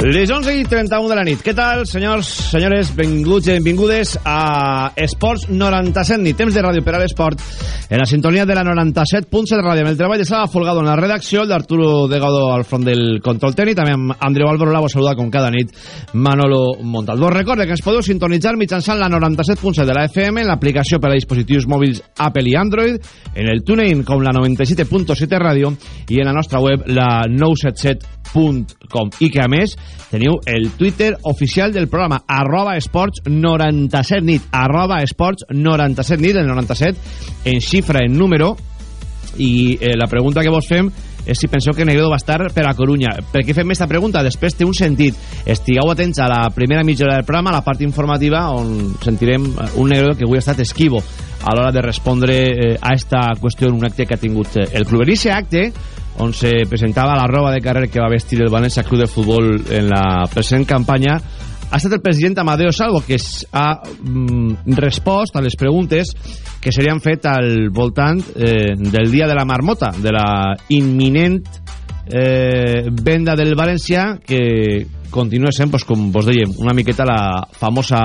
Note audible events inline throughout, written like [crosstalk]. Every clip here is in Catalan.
Les 11 i 31 de la nit. Què tal, senyors, senyores? Benvinguts i benvingudes a Esports 97 nit. Temps de ràdio per a l'esport en la sintonia de la 97.7 de ràdio. Amb el treball de Sala Folgado en la redacció, d'Arturo Degado al front del control tècnic, també amb Andreu Álvaro Lavo saluda com cada nit Manolo Montalvo. Recorde que ens podeu sintonitzar mitjançant la 97.7 de la FM en l'aplicació per a dispositius mòbils Apple i Android, en el TuneIn com la 97.7 ràdio i en la nostra web la 977.com i que a més teniu el Twitter oficial del programa arroba esports 97 nit arroba esports 97 nit el 97 en xifra, en número i eh, la pregunta que vos fem és si penseu que Negredo va estar per a Corunya. Per què fem aquesta pregunta? Després té un sentit. Estigueu atents a la primera mitja hora del programa, a la part informativa, on sentirem un Negredo que avui ha estat esquivo a l'hora de respondre eh, a esta qüestió en un acte que ha tingut eh, el club. En aquest acte, on se presentava la roba de carrer que va vestir el València Club de Futbol en la present campanya, ha estat el president Amadeo Salvo que ha mm, respost a les preguntes que serien fet al voltant eh, del dia de la marmota, de la imminent eh, venda del València que continua sent, pues, com vos dèiem, una miqueta la famosa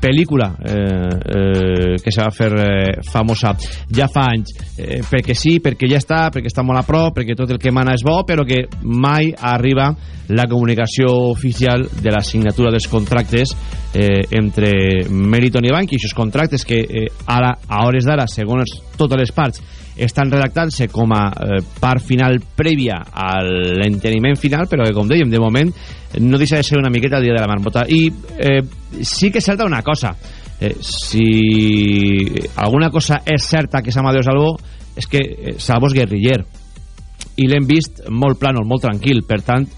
pel·lícula eh, eh, que se va fer eh, famosa ja fa anys. Eh, perquè sí, perquè ja està, perquè està molt a prop perquè tot el que mana és bo però que mai arriba la comunicació oficial de la signatura dels contractes eh, entre Meriton i Banqui aquests contractes que eh, ara, a hores d'ara segons totes les parts estan redactant-se com a eh, part final prèvia a l'enteniment final, però que, com dèiem, de moment no deixa de ser una miqueta el dia de la marmota. I eh, sí que certa una cosa. Eh, si alguna cosa és certa que és Amadeo Salvo, és que eh, Salvo és guerriller. I l'hem vist molt plànol, molt tranquil. Per tant,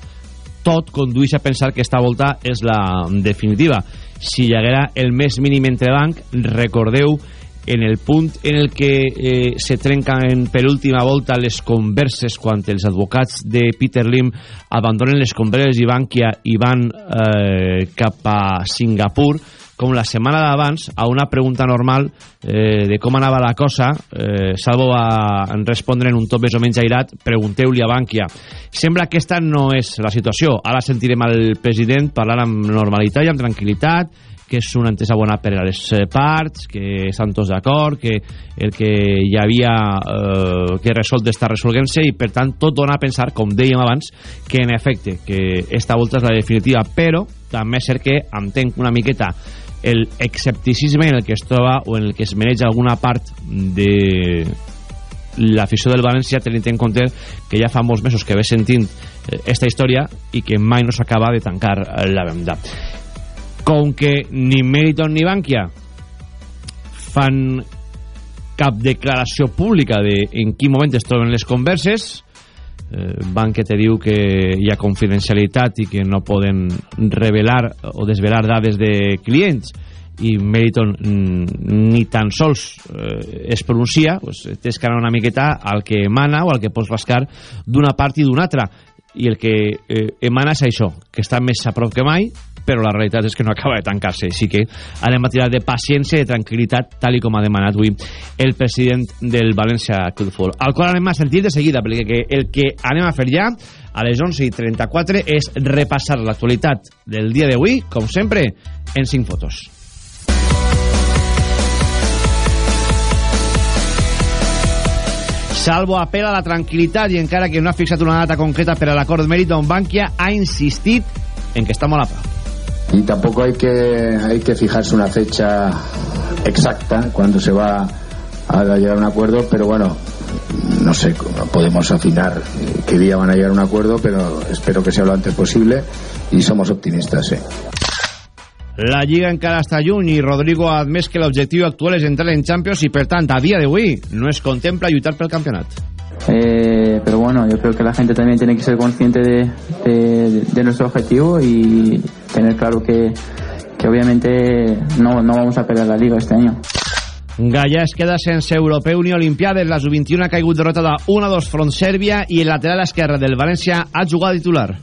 tot condueix a pensar que esta volta és la definitiva. Si hi haguera el més mínim entrebanc, recordeu en el punt en el que eh, se trenquen per última volta les converses quan els advocats de Peter Lim abandonen les converses i Bankia i van eh, cap a Singapur com la setmana d'abans, a una pregunta normal eh, de com anava la cosa, eh, Salvo va respondre en un top més o menys airat, pregunteu-li a Bankia. Sembla que aquesta no és la situació. Ara sentirem al president parlar amb normalitat i amb tranquil·litat, que és una entesa bona per a les eh, parts, que estan tots d'acord, que el que hi havia eh, que resolt està resolguent-se i per tant tot dona a pensar, com dèiem abans, que en efecte, que esta volta és la definitiva, però també és cert que entenc una miqueta el escepticisme en el que es troba o en el que es mereix alguna part de l'afició del València tenint en compte que ja fa molts mesos que ve sentint eh, esta història i que mai no s'acaba de tancar la venda com que ni Meriton ni Bankia fan cap declaració pública de en quin moment es troben les converses eh, Bankia te diu que hi ha confidencialitat i que no poden revelar o desvelar dades de clients i Meriton ni tan sols eh, es pronuncia pues, tens que anar una miqueta al que emana o al que pots rascar d'una part i d'una altra. I el que eh, emana és això que està més a prop que mai però la realitat és que no acaba de tancar-se. Així que anem a tirar de paciència i de tranquil·litat tal com ha demanat avui el president del València Club de Futbol al qual anem a sentir de seguida perquè el que anem a fer ja a les 11 i 34 és repassar l'actualitat del dia d'avui com sempre en 5 fotos. Salvo apela a la tranquil·litat i encara que no ha fixat una data concreta per a l'acord mèrit on Bankia ha insistit en que està molt a prop y tampoco hay que, hay que fijarse una fecha exacta cuando se va a llegar a un acuerdo, pero bueno, no sé, podemos afinar qué día van a llegar a un acuerdo, pero espero que sea lo antes posible y somos optimistas, sí. La Lliga encara està lluny i Rodrigo ha admès que l'objectiu actual és entrar en Champions i, per tant, a dia d'avui no es contempla lluitar pel campionat. Eh, pero bueno, yo creo que la gente también tiene que ser consciente de, de, de nuestro objetivo y tener claro que, que obviamente no, no vamos a perder la liga este año. Gaia es queda sense europeu ni olimpiades. La sub-21 ha caigut derrotada 1-2 front Sèrbia i el lateral esquerre del València ha jugat titular.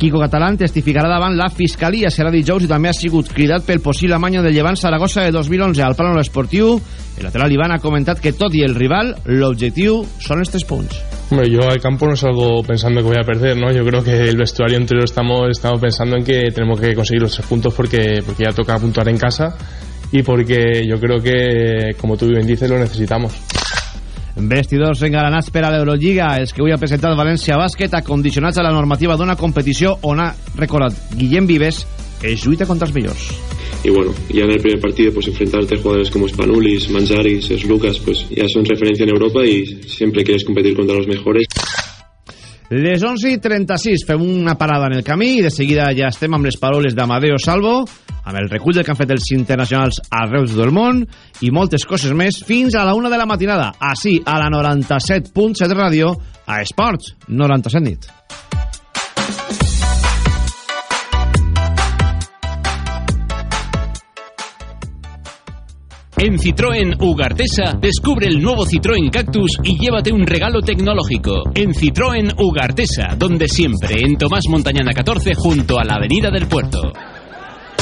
Quico Catalán testificarà davant la Fiscalia. Serà dijous i també ha sigut cridat pel possible amanyo del Llevant Saragossa de 2011 al plano esportiu. El lateral Iván ha comentat que tot i el rival, l'objectiu són els tres punts. Hombre, yo al campo no salgo pensando que voy a perder, ¿no? Yo creo que el vestuario entero estamos, estamos pensando en que tenemos que conseguir los tres puntos porque, porque ya toca puntuar en casa y porque yo creo que, como tú bien dices, lo necesitamos. Vestidors engalanats per a l'Eurolliga, els que avui ha presentat València Bàsquet, acondicionats a la normativa d'una competició on ha recordat Guillem Vives es lluita contra els millors. y bueno, ya en el primer partido pues enfrentarte a jugadores como Spanulis, Manjaris, Lucas, pues ya son referencia en Europa y siempre quieres competir contra los mejores. Les 11 i 36 fem una parada en el camí i de seguida ja estem amb les paraules d'Amadeo Salvo, amb el recull del que han fet els internacionals arreu del món i moltes coses més fins a la una de la matinada, així a la 97.7 ràdio, a Esports 97 nit. En Citroën Ugartesa, descubre el nuevo Citroën Cactus y llévate un regalo tecnológico. En Citroën Ugartesa, donde siempre, en Tomás Montañana 14, junto a la Avenida del Puerto.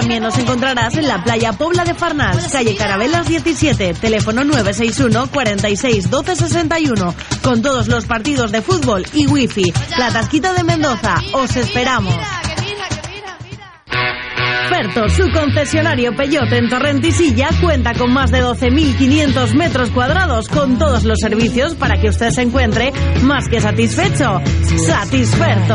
También nos encontrarás en la playa Pobla de Farnals, calle Carabelas 17, teléfono 961 46 12 61, con todos los partidos de fútbol y wifi. La Tasquita de Mendoza, os esperamos. Ferto, su concesionario Peyote en Torrentisilla, cuenta con más de 12.500 metros cuadrados con todos los servicios para que usted se encuentre más que satisfecho. Satisferto.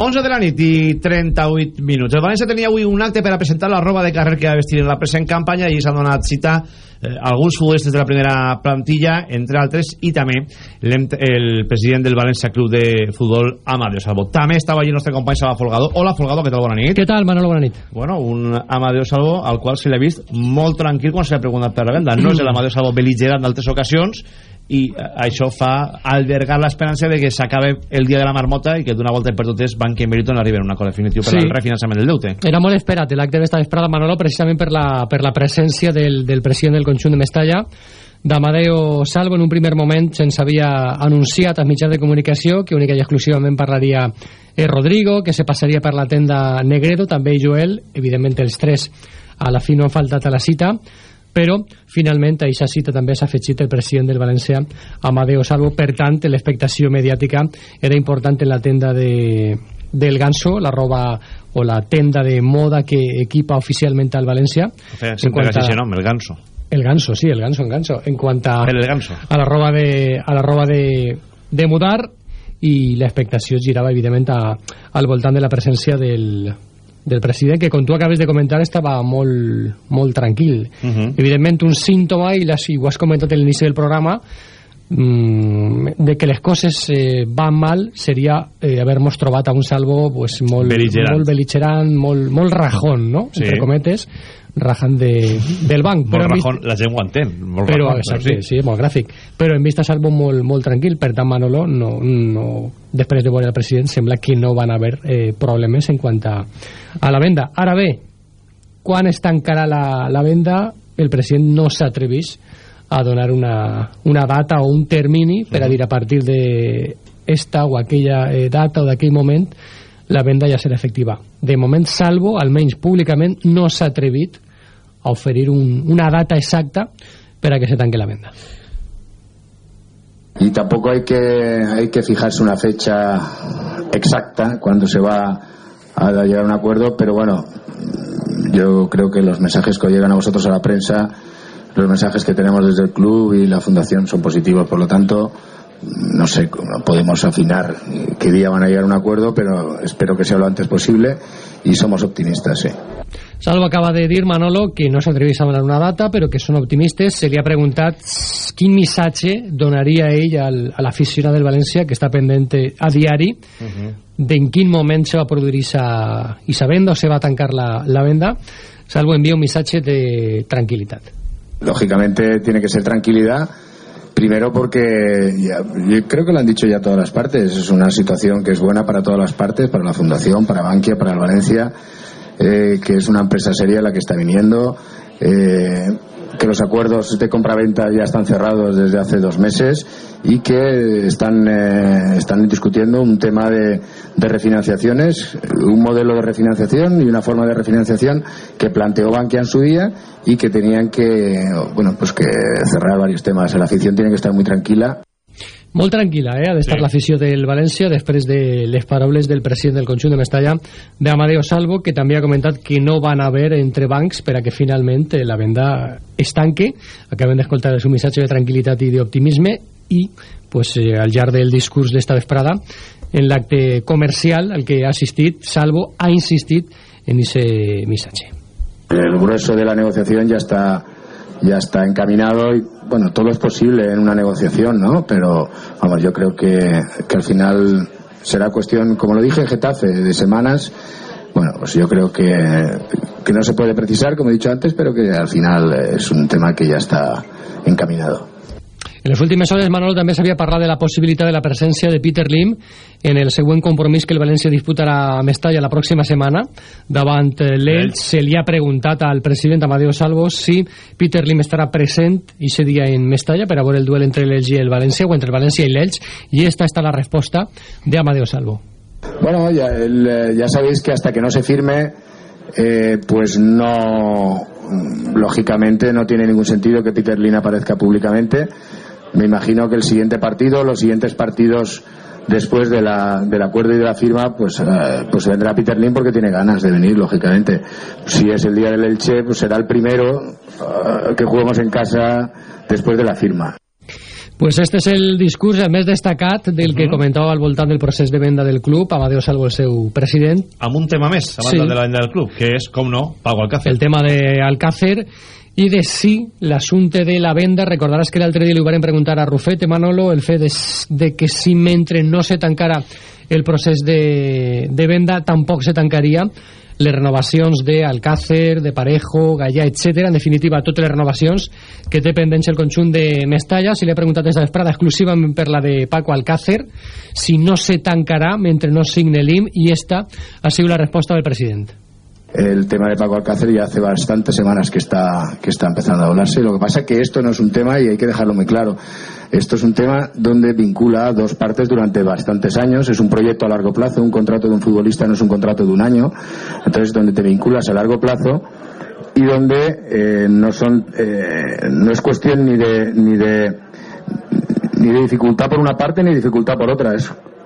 11 de la nit i 38 minuts. El València tenia avui un acte per a presentar la roba de carrer que va vestir en la present campanya i s'han donat cita eh, alguns futbolistes de la primera plantilla, entre altres, i també el president del València Club de Futbol, Amadeo Salvo. També estava allí el nostre company Salva Folgado. Hola, Folgado, què tal? Bona nit. Què tal, Manolo? Bona nit. Bueno, un Amadeo Salvo al qual se l'ha vist molt tranquil quan se l'ha preguntat per la venda. No és l'Amadeo Salvo beligerant d'altres ocasions i eh, això fa albergar l'esperança de que s'acabe el dia de la marmota i que d'una volta per totes Banc i Meriton arriben a un acord definitiu per Sí. al refinançament del deute. Era molt esperat, l'acte d'esta vesprada, Manolo, precisament per la, per la presència del, del president del conjunt de Mestalla, d'Amadeo Salvo, en un primer moment se'ns havia anunciat als mitjans de comunicació que única i exclusivament parlaria eh, Rodrigo, que se passaria per la tenda Negredo, també Joel, evidentment els tres a la fi no han faltat a la cita, però finalment a aquesta cita també s'ha afegit el president del València Amadeo Salvo, per tant l'expectació mediàtica era important en la tenda de, del Ganso, la roba o la tenda de moda que equipa oficialment al València sempre quant a- així, no? El ganso. el ganso, sí, el ganso, el ganso. En cuanto a, El ganso. a la roba de, a la roba de, de mudar i l'expectació girava, evidentment, a, al voltant de la presència del, del president, que com tu acabes de comentar estava molt, molt tranquil. Uh -huh. Evidentment, un símptoma, i, les, ho has comentat a l'inici del programa, mm, de que les coses eh, van mal seria eh, haver-nos trobat a un salvo pues, molt, Bel·ligerant. molt bel·ligerant, molt, molt rajón, no? Sí. entre cometes, rajant de, del banc. Molt hem vist- rajón, la gent ho entén. Molt però, rajón, exacte, sí. sí, molt gràfic però hem vist a Salvo molt, molt tranquil per tant Manolo no, no, després de veure el president sembla que no van haver eh, problemes en quant a, a la venda ara bé, quan es tancarà la, la venda el president no s'atreveix a donar una, una data o un termini per a dir a partir de esta o aquella eh, data o d'aquell moment la venda ja serà efectiva. De moment, Salvo, almenys públicament, no s'ha atrevit a oferir un, una data exacta per a que se tanque la venda. Y tampoco hay que, hay que fijarse una fecha exacta cuando se va a llegar a un acuerdo, pero bueno, yo creo que los mensajes que llegan a vosotros a la prensa, los mensajes que tenemos desde el club y la fundación son positivos, por lo tanto, no sé, podemos afinar qué día van a llegar a un acuerdo, pero espero que sea lo antes posible y somos optimistas, sí. Salvo acaba de dir, Manolo, que no s'atreveix a donar una data, però que són optimistes. Se li ha preguntat quin missatge donaria ell al, a l'aficionat del València, que està pendent a diari, uh -huh. d'en quin moment se va produir esa venda o se va tancar la, la venda. Salvo envía un missatge de tranquilitat. Lógicamente tiene que ser tranquilidad Primero porque ya, yo creo que lo han dicho ya todas las partes. Es una situación que es buena para todas las partes, para la Fundación, para Bankia, para el Valencia, eh, que es una empresa seria la que está viniendo. Eh, que los acuerdos de compra-venta ya están cerrados desde hace dos meses y que están, eh, están discutiendo un tema de, de, refinanciaciones, un modelo de refinanciación y una forma de refinanciación que planteó Bankia en su día y que tenían que, bueno, pues que cerrar varios temas. La afición tiene que estar muy tranquila molt tranquil·la, eh, ha d'estar sí. l'afició del València després de les paraules del president del conjunt de Mestalla, d'Amadeo Salvo, que també ha comentat que no van haver entre bancs per a que finalment eh, la venda es tanque. Acabem d'escoltar el seu missatge de tranquil·litat i d'optimisme i pues, eh, al llarg del discurs d'esta vesprada en l'acte comercial al que ha assistit, Salvo ha insistit en ese missatge. El grueso de la negociación ya está ya está encaminado y bueno, todo es posible en una negociación, ¿no? Pero vamos, yo creo que, que al final será cuestión, como lo dije Getafe, de semanas. Bueno, pues yo creo que, que no se puede precisar, como he dicho antes, pero que al final es un tema que ya está encaminado. En les últimes hores, Manolo, també s'havia parlat de la possibilitat de la presència de Peter Lim en el següent compromís que el València disputarà a Mestalla la pròxima setmana davant eh, l'Elx. Se li ha preguntat al president Amadeo Salvo si Peter Lim estarà present ese dia en Mestalla per a veure el duel entre l'Elx i el València o entre el València i l'Elx i esta està la resposta de Amadeo Salvo. Bueno, ya, el, ya sabéis que hasta que no se firme eh, pues no lógicamente no tiene ningún sentido que Peter Lim aparezca públicamente me imagino que el siguiente partido, los siguientes partidos después de la, del acuerdo y de la firma, pues, eh, pues vendrá Peter Lim porque tiene ganas de venir, lógicamente. Si es el día del Elche, pues será el primero uh, que juguemos en casa después de la firma. Pues este és el discurs el més destacat del que uh -huh. comentava al voltant del procés de venda del club, Amadeo Salvo, el seu president. Amb un tema més, a banda sí. de la venda del club, que és, com no, Pago Alcácer. El tema de Alcácer i de sí l'assumpte de la venda recordaràs que l'altre dia li ho varen preguntar a Rufete Manolo el fet de, de que si mentre no se tancara el procés de, de venda tampoc se tancaria les renovacions d'Alcácer, de Parejo, Gallà, etc. En definitiva, totes les renovacions que té pendents el conjunt de Mestalla. Si li he preguntat de vesprada exclusivament per la de Paco Alcácer, si no se tancarà mentre no signe l'IM, i esta ha sigut la resposta del president. El tema de Paco Alcácer ya hace bastantes semanas que está, que está empezando a hablarse. Lo que pasa es que esto no es un tema, y hay que dejarlo muy claro, esto es un tema donde vincula dos partes durante bastantes años. Es un proyecto a largo plazo, un contrato de un futbolista no es un contrato de un año. Entonces, donde te vinculas a largo plazo y donde eh, no son eh, no es cuestión ni de ni de ni de dificultad por una parte ni dificultad por otra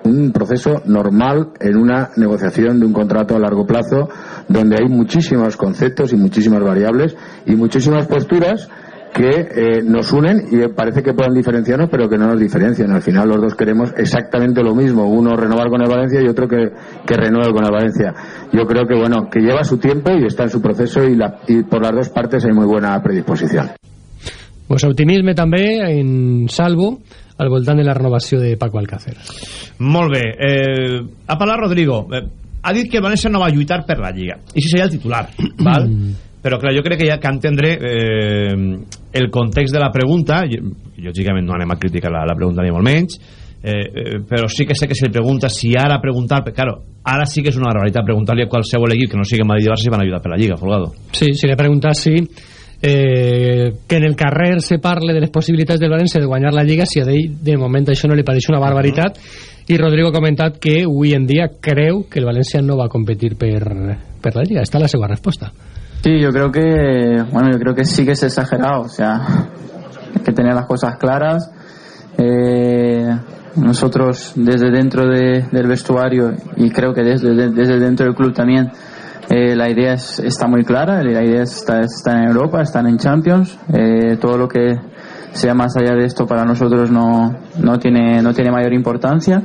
un proceso normal en una negociación de un contrato a largo plazo donde hay muchísimos conceptos y muchísimas variables y muchísimas posturas que eh, nos unen y parece que puedan diferenciarnos, pero que no nos diferencian. Al final los dos queremos exactamente lo mismo, uno renovar con el Valencia y otro que, que renueve con el Valencia. Yo creo que bueno, que lleva su tiempo y está en su proceso y, la, y por las dos partes hay muy buena predisposición. Pues optimisme també en Salvo al voltant de la renovació de Paco Alcácer. Molt bé. Eh, ha parlat Rodrigo. Eh, ha dit que València no va lluitar per la Lliga. I si seria el titular, [clears throat] val? Però clar, jo crec que ja que entendre eh, el context de la pregunta, lògicament no anem a criticar la, la pregunta ni molt menys, eh, eh, però sí que sé que si li pregunta si ara preguntar, claro, ara sí que és una barbaritat preguntar-li a qualsevol equip que no sigui Madrid i Barça si van ajudar per la Lliga, Folgado Sí, si le preguntas si eh, que en el carrer se parle de les possibilitats del València de guanyar la Lliga si a ell de moment això no li pareix una barbaritat. I Rodrigo ha comentat que avui en dia creu que el València no va competir per, per la Lliga. Esta es la seva resposta. Sí, yo creo que, bueno, yo creo que sí que es exagerado, o sea, que tener las cosas claras. Eh, nosotros desde dentro de- del vestuario y creo que desde, de- desde dentro del club también eh, la idea es- está muy clara, la idea es estar, estar en Europa, estar en Champions, eh, todo lo que sea más allá de esto para nosotros no, no, tiene, no tiene mayor importancia.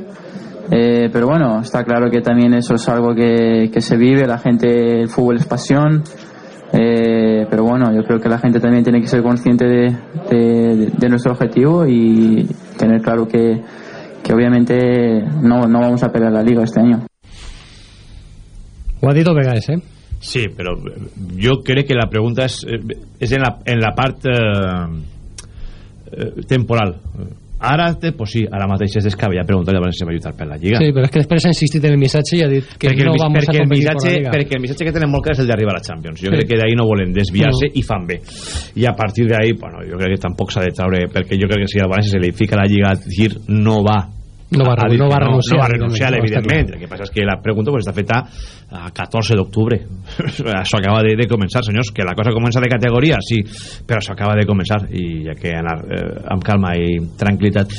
Eh, pero bueno, está claro que también eso es algo que, se vive, la gente, el fútbol es pasión, eh, pero bueno, yo creo que la gente también tiene que ser consciente de, nuestro objetivo y tener claro que, que obviamente no, no vamos a pelear la liga este año. Ho ha dit Ovegas, eh? Sí, però jo crec que la pregunta és, eh, és en, la, en la part eh, eh, temporal. Ara, té, pues sí, ara mateix és descabellat preguntar a si va lluitar per la Lliga. Sí, però és que després ha insistit en el missatge i ha dit que perquè, no el, vamos a perquè, el competir missatge, por la Liga. perquè el missatge que tenen molt clar és el d'arribar a la Champions. Jo Sí. crec que d'ahí no volen desviar-se No. i fan bé. I a partir d'ahí, bueno, jo crec que tampoc s'ha de traure, perquè jo crec que si al València se li fica la Lliga a dir no va No va- a no va renunciar, no va renunciar, evidentment. El que passa és que la pregunta pues, està feta a 14 d'octubre. [laughs] això acaba de, de començar, senyors. Que la cosa comença de categoria, sí, però això acaba de començar i hi ha que anar eh, amb calma i tranquil·litat.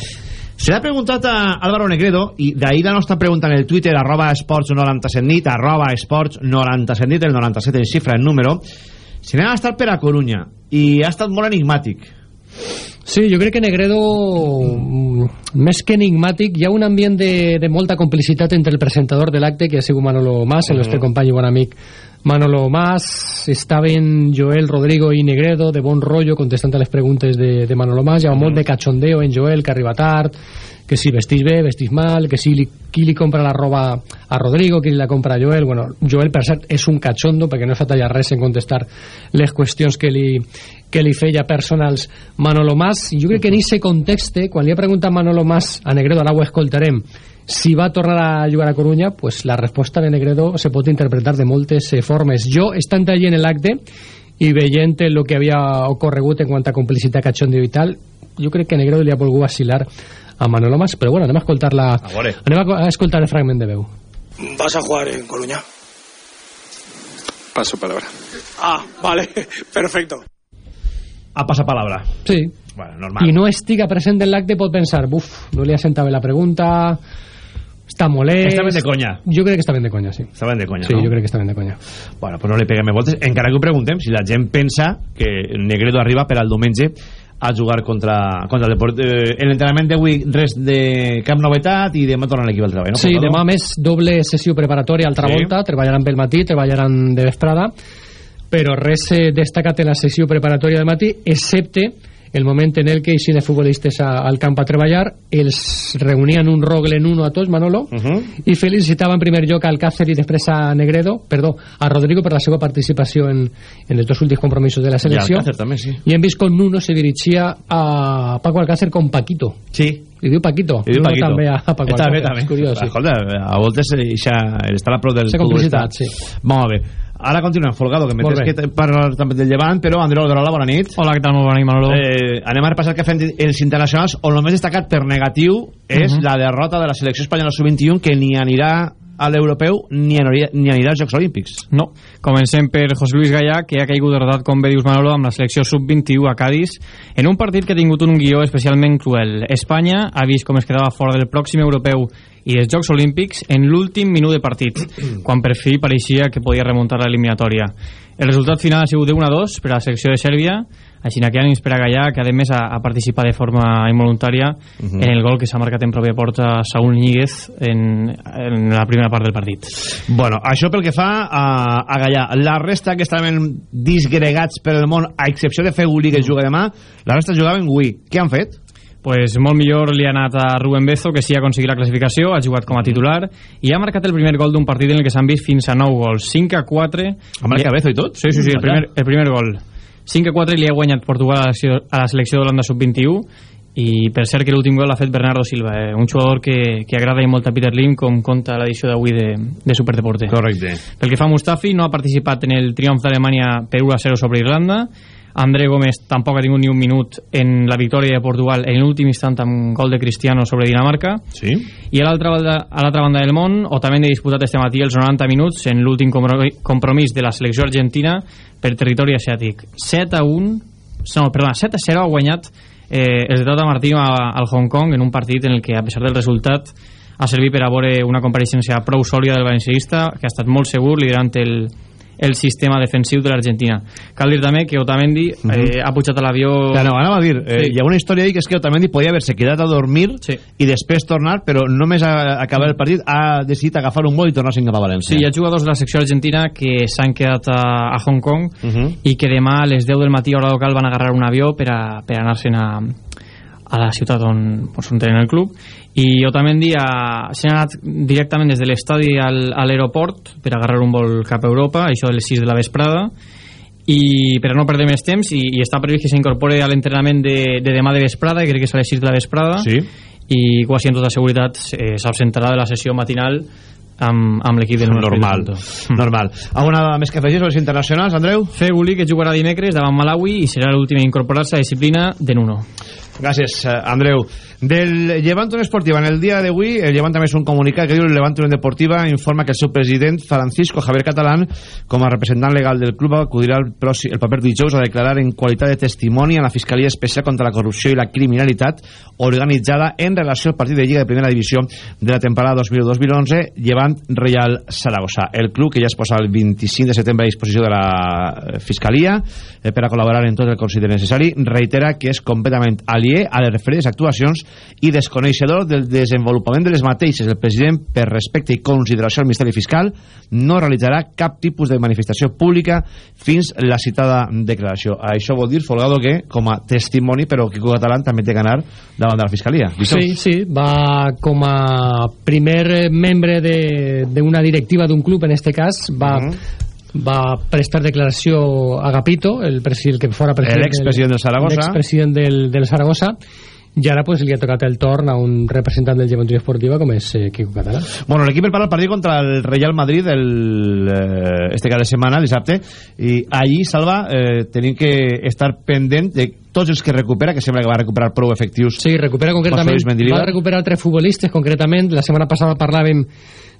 Se l'ha preguntat a Álvaro Negredo i d'ahir la nostra pregunta en el Twitter arroba esports 97 nit arroba esports 97 nit el 97 en xifra en número si anem a estar per a Corunya i ha estat molt enigmàtic Sí, jo crec que Negredo, mm, més que enigmàtic, hi ha un ambient de, de molta complicitat entre el presentador de l'acte, que ha sigut Manolo Mas, el nostre company i bon amic Manolo Mas, estaven Joel, Rodrigo i Negredo, de bon rotllo, contestant a les preguntes de, de Manolo Mas, hi ha molt de cachondeo en Joel, que arriba tard, que si vestís bé, vestís mal, que si li, qui li compra la roba a Rodrigo, qui li la compra a Joel, bueno, Joel per cert és un cachondo perquè no s'ha tallat res en contestar les qüestions que li, que li feia personals Manolo Mas, jo crec que en aquest context, quan li ha preguntat Manolo Mas a Negredo, ara ho escoltarem, si va tornar a jugar a Coruña, pues la resposta de Negredo se pot interpretar de moltes eh, formes. Jo, estant allí en l'acte i veient el que havia ocorregut en quant a complicitat, cachondeo i tal, jo crec que Negredo li ha volgut vacilar a Manolo Mas, però bueno, anem a escoltar la... Anem a, a escoltar el fragment de veu. ¿Vas a jugar en Coruña? Paso palabra. Ah, vale, [laughs] perfecto. A passapalabra Sí. bueno, normal i no estiga present en l'acte pot pensar, buf, no li ha sentat bé la pregunta està molest ben de conya. jo crec que està ben de conya, sí està ben de conya, sí, no? jo crec que està ben de conya Bueno, pues no li peguem voltes. Encara que ho preguntem, si la gent pensa que Negredo arriba per al diumenge a jugar contra, contra el Deport. Eh, en l'entrenament d'avui res de cap novetat i demà torna l'equip al treball, no? Sí, demà més doble sessió preparatòria altra Sí. volta, treballaran pel matí, treballaran de vesprada, però res eh, destacat en la sessió preparatòria del matí, excepte el moment en el que eixin els futbolistes a, al camp a treballar, els reunien un rogle en uno a tots, Manolo, Uh -huh. i felicitava en primer lloc al Alcácer i després a Negredo, perdó, a Rodrigo per la seva participació en, en els dos últims compromisos de la I selecció. Alcácer també, sí. I hem vist com Nuno se dirigia a Paco Alcácer com Paquito. Sí. Li diu Paquito. I diu Nuno Paquito. també a, a Paco Alcácer. també. És curiós, sí. Escolta, a voltes eh, ixa, estar a prop del futbolista. sí. Molt bé. Ara continuem, Folgado, que m'entens que parlar també del llevant, però Andreu Alderola, bona nit. Hola, què tal? Molt bona nit, Manolo. Eh, anem a repassar que fem els internacionals on el més destacat per negatiu és Mhm. la derrota de la selecció espanyola sub-21 que ni anirà a l'europeu ni anirà, ni anirà als Jocs Olímpics No, comencem per José Luis Gallà, que ha caigut derrotat, com bé dius Manolo, amb la selecció sub-21 a Cádiz, en un partit que ha tingut un guió especialment cruel. Espanya ha vist com es quedava fora del pròxim europeu i dels Jocs Olímpics en l'últim minut de partit, [clears throat] quan per fi pareixia que podia remuntar l'eliminatòria. El resultat final ha sigut de 1-2 per a la selecció de Sèrbia, així que ànims per a Gallà, que a més ha, ha participat de forma involuntària Mhm. en el gol que s'ha marcat en pròpia porta Saúl Níguez en, en la primera part del partit. Bueno, això pel que fa a, a Gallà. La resta que estaven disgregats per el món, a excepció de Feguli, que juga demà, la resta jugaven avui. Què han fet? Pues molt millor li ha anat a Rubén Bezo que sí ha aconseguit la classificació, ha jugat com a titular i ha marcat el primer gol d'un partit en el que s'han vist fins a 9 gols, 5 a 4 Ha marcat Bezo i tot? Sí, sí, sí, el primer, el primer gol. 5 a 4 li ha guanyat Portugal a la selecció, a la selecció d'Holanda sub-21 i per cert que l'últim gol l'ha fet Bernardo Silva eh? un jugador que, que agrada molt a Peter Lim com conta l'edició d'avui de, de Superdeporte. Correcte. Pel que fa a Mustafi no ha participat en el triomf d'Alemanya per 1 a 0 sobre Irlanda André Gómez tampoc ha tingut ni un minut en la victòria de Portugal en l'últim instant amb gol de Cristiano sobre Dinamarca sí. i a l'altra banda, a l'altra banda del món Otamendi ha disputat este matí els 90 minuts en l'últim compromís de la selecció argentina per territori asiàtic 7 a 1 no, perdona, 7 a 0 ha guanyat eh, el de Tata Martino al Hong Kong en un partit en el que a pesar del resultat ha servit per a veure una compareixença prou sòlida del valencianista que ha estat molt segur liderant el, el sistema defensiu de l'Argentina. Cal dir també que Otamendi uh -huh. eh, ha pujat a l'avió... Ja, no, anava a dir, eh, sí. hi ha una història ahí que és que Otamendi podia haver-se quedat a dormir sí. i després tornar, però només a acabar el partit ha decidit agafar un vol i tornar-se cap a València. Sí, hi ha jugadors de la secció argentina que s'han quedat a, a Hong Kong uh -huh. i que demà a les 10 del matí hora local van agarrar un avió per, a, per anar-se'n a, a la ciutat on, pues, on tenen el club i Otamendi s'ha anat directament des de l'estadi al, a l'aeroport per agarrar un vol cap a Europa això de les 6 de la vesprada i per no perdre més temps i, i està previst que s'incorpore a l'entrenament de, de demà de vesprada, crec que és a les 6 de la vesprada sí. i quasi amb tota seguretat eh, s'absentarà de la sessió matinal amb, amb l'equip del normal, [laughs] normal. Alguna més que afegir sobre els internacionals, Andreu? Feguli, que jugarà dimecres davant Malawi i serà l'últim a incorporar-se a disciplina de Nuno. Gràcies, eh, Andreu. Del Levante Esportiva, en el dia d'avui, el Levante també és un comunicat que diu el Levante Deportiva informa que el seu president, Francisco Javier Catalán, com a representant legal del club, acudirà el, pròxim, el paper dijous a declarar en qualitat de testimoni a la Fiscalia Especial contra la Corrupció i la Criminalitat organitzada en relació al partit de Lliga de Primera Divisió de la temporada 2000-2011, Llevant Real Saragossa. El club, que ja es posa el 25 de setembre a disposició de la Fiscalia eh, per a col·laborar en tot el consideri necessari, reitera que és completament alié a les referides actuacions i desconeixedor del desenvolupament de les mateixes. El president, per respecte i consideració al Ministeri Fiscal, no realitzarà cap tipus de manifestació pública fins la citada declaració. Això vol dir, Folgado, que com a testimoni, però Quico Catalán també té que anar davant de la Fiscalia. Sí, sí, va com a primer membre d'una directiva d'un club, en este cas, va... Uh -huh va prestar declaració a Gapito, el, el que fora president, l'expresident del Zaragoza, l'expresident del, del Zaragoza, i ara pues, li ha tocat el torn a un representant del Joventut Esportiva com és eh, Quico Català. Bueno, l'equip prepara el partit contra el Real Madrid el, eh, este cada setmana, dissabte i allí, Salva, eh, tenim que estar pendent de tots els que recupera, que sembla que va recuperar prou efectius sí, recupera concretament, va recuperar tres futbolistes concretament, la setmana passada parlàvem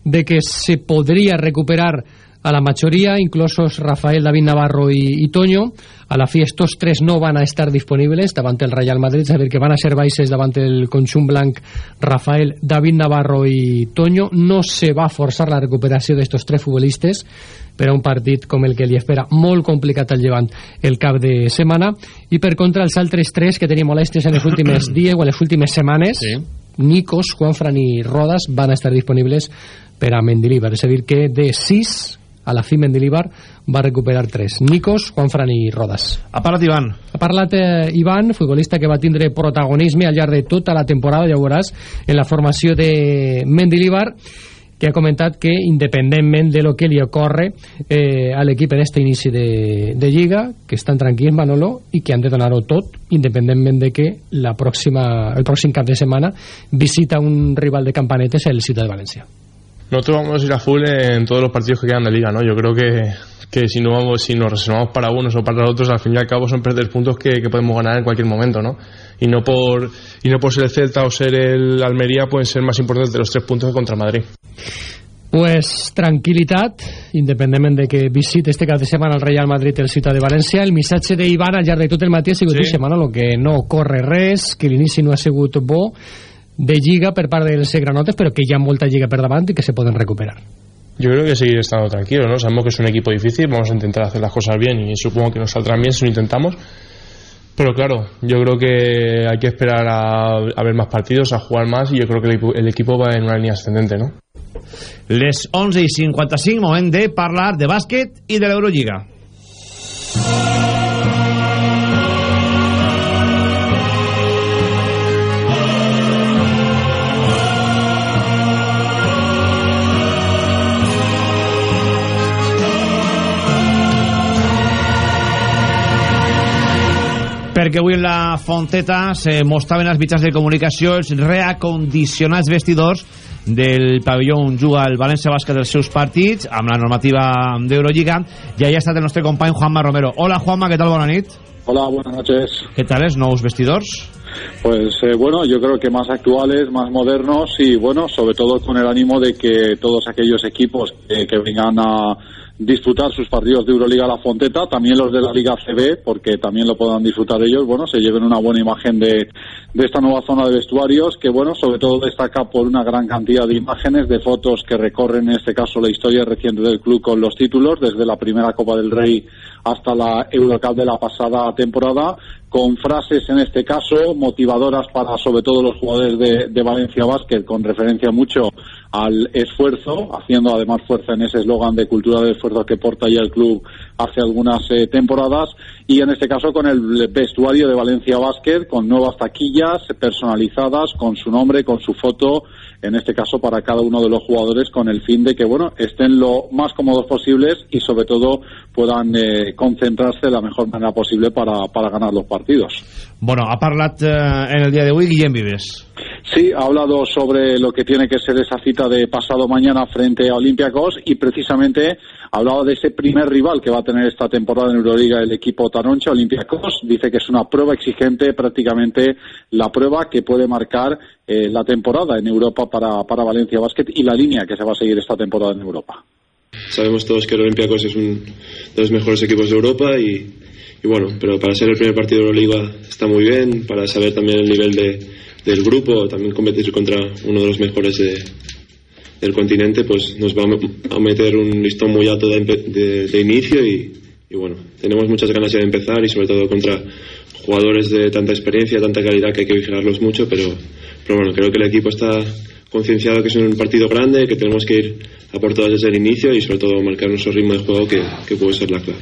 de que se podria recuperar a la majoria, inclosos Rafael, David Navarro y, y, Toño. A la fi estos tres no van a estar disponibles davant el Real Madrid, és a dir, que van a ser baixes davant el conjunt blanc Rafael, David Navarro i Toño. No se va forçar la recuperació d'estos tres futbolistes per a un partit com el que li espera molt complicat al llevant el cap de setmana i per contra els altres tres que tenien molèsties en les últimes [coughs] dies o en les últimes setmanes sí. Nikos, Juanfran i Rodas van a estar disponibles per a Mendilibar, és a dir que de 6 a la fi Mendilibar va recuperar tres. Nikos, Juanfran i Rodas. Ha parlat Ivan. Ha parlat eh, Ivan, futbolista que va tindre protagonisme al llarg de tota la temporada ja veuràs en la formació de Mendilibar que ha comentat que independentment de lo que li ocorre eh, a l'equip en este inici de, de Lliga, que estan tranquils Manolo i que han de donar-ho tot independentment de que la pròxima, el pròxim cap de setmana visita un rival de campanetes el Ciutat de València nosotros vamos a ir a full en todos los partidos que quedan de liga, ¿no? Yo creo que, que si no vamos, si nos reservamos para unos o para otros, al fin y al cabo son perder puntos que, que, podemos ganar en cualquier momento, ¿no? Y no por y no por ser el Celta o ser el Almería pueden ser más importantes de los tres puntos que contra Madrid. Pues tranquil·litat, independentment de que visite este cap de setmana el Real Madrid el Ciutat de València. El missatge d'Ivan al llarg de tot el matí ha sigut sí. setmana, que no corre res, que l'inici no ha sigut bo, de lliga per part dels granotes, però que hi ha molta lliga per davant i que se poden recuperar. Yo creo que seguir estando tranquilo, ¿no? Sabemos que es un equipo difícil, vamos a intentar hacer las cosas bien y supongo que nos saldrán bien si lo intentamos. Pero claro, yo creo que hay que esperar a, a ver más partidos, a jugar más y yo creo que el equipo, el equipo va en una línea ascendente, ¿no? Les 11 y 55, moment de parlar de bàsquet i de l'Eurolliga. Perquè avui en la Fonteta se mostraven als mitjans de comunicació els reacondicionats vestidors del pavelló on juga el València Bàsquet dels seus partits amb la normativa d'Eurolliga i allà ha estat el nostre company Juanma Romero Hola Juanma, què tal? Bona nit Hola, buenas noches ¿Qué tal es? ¿Nuevos vestidors? Pues eh, bueno, yo creo que más actuales, más modernos y bueno, sobre todo con el ánimo de que todos aquellos equipos que, que vengan a disfrutar sus partidos de Euroliga la Fonteta, también los de la Liga CB, porque también lo puedan disfrutar ellos, bueno, se lleven una buena imagen de, de esta nueva zona de vestuarios, que bueno, sobre todo destaca por una gran cantidad de imágenes, de fotos que recorren en este caso la historia reciente del club con los títulos, desde la primera Copa del Rey hasta la Eurocup de la pasada temporada, con frases en este caso motivadoras para sobre todo los jugadores de, Valencia Basket, con referencia mucho al esfuerzo, haciendo además fuerza en ese eslogan de cultura de esfuerzo que porta ya el club hace algunas eh, temporadas y en este caso con el vestuario de Valencia Basket con nuevas taquillas personalizadas con su nombre, con su foto, en este caso para cada uno de los jugadores con el fin de que bueno estén lo más cómodos posibles y sobre todo puedan eh, concentrarse de la mejor manera posible para, para ganar los partidos. Bueno, ha parlat eh, en el día de hoy Guillem Vives. Sí, ha hablado sobre lo que tiene que ser esa cita de pasado mañana frente a Olympiacos y precisamente hablaba de ese primer rival que va a tener esta temporada en Euroliga el equipo Taroncha, Olympiacos. Dice que es una prueba exigente, prácticamente la prueba que puede marcar eh, la temporada en Europa para, para Valencia Basket y la línea que se va a seguir esta temporada en Europa. Sabemos todos que el Olympiacos es uno de los mejores equipos de Europa y, y bueno, pero para ser el primer partido de Euroliga está muy bien, para saber también el nivel de del grupo, también competir contra uno de los mejores de, del continente, pues nos va a meter un listón muy alto de, de, de inicio y, y, bueno, tenemos muchas ganas de empezar y sobre todo contra jugadores de tanta experiencia, tanta calidad que hay que vigilarlos mucho, pero, pero bueno, creo que el equipo está concienciado que es un partido grande, que tenemos que ir a por todas desde el inicio y sobre todo marcar nuestro ritmo de juego que, que puede ser la clave.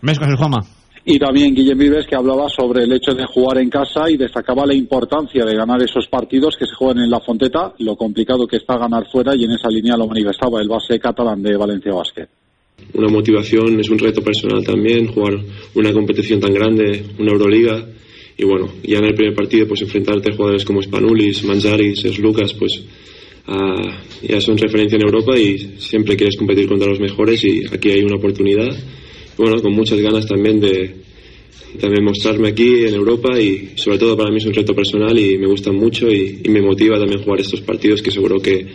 Més coses, Juanma. y también Guillem Vives que hablaba sobre el hecho de jugar en casa y destacaba la importancia de ganar esos partidos que se juegan en la Fonteta, lo complicado que está ganar fuera y en esa línea lo manifestaba el base catalán de Valencia Basket. Una motivación, es un reto personal también, jugar una competición tan grande, una Euroliga y bueno, ya en el primer partido pues enfrentarte a jugadores como Spanulis, Manzaris, Lucas, pues uh, ya son referencia en Europa y siempre quieres competir contra los mejores y aquí hay una oportunidad. Bueno, con muchas ganas también de también mostrarme aquí en Europa y sobre todo para mí es un reto personal y me gusta mucho y, y, me motiva también jugar estos partidos que seguro que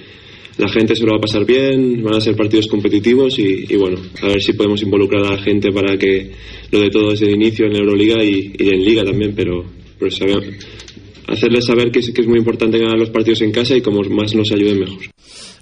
la gente se lo va a pasar bien, van a ser partidos competitivos y, y bueno, a ver si podemos involucrar a la gente para que lo de todo desde el inicio en Euroliga y, y en Liga también, pero, pero saber, hacerles saber que es, que es muy importante ganar los partidos en casa y como más nos ayuden mejor.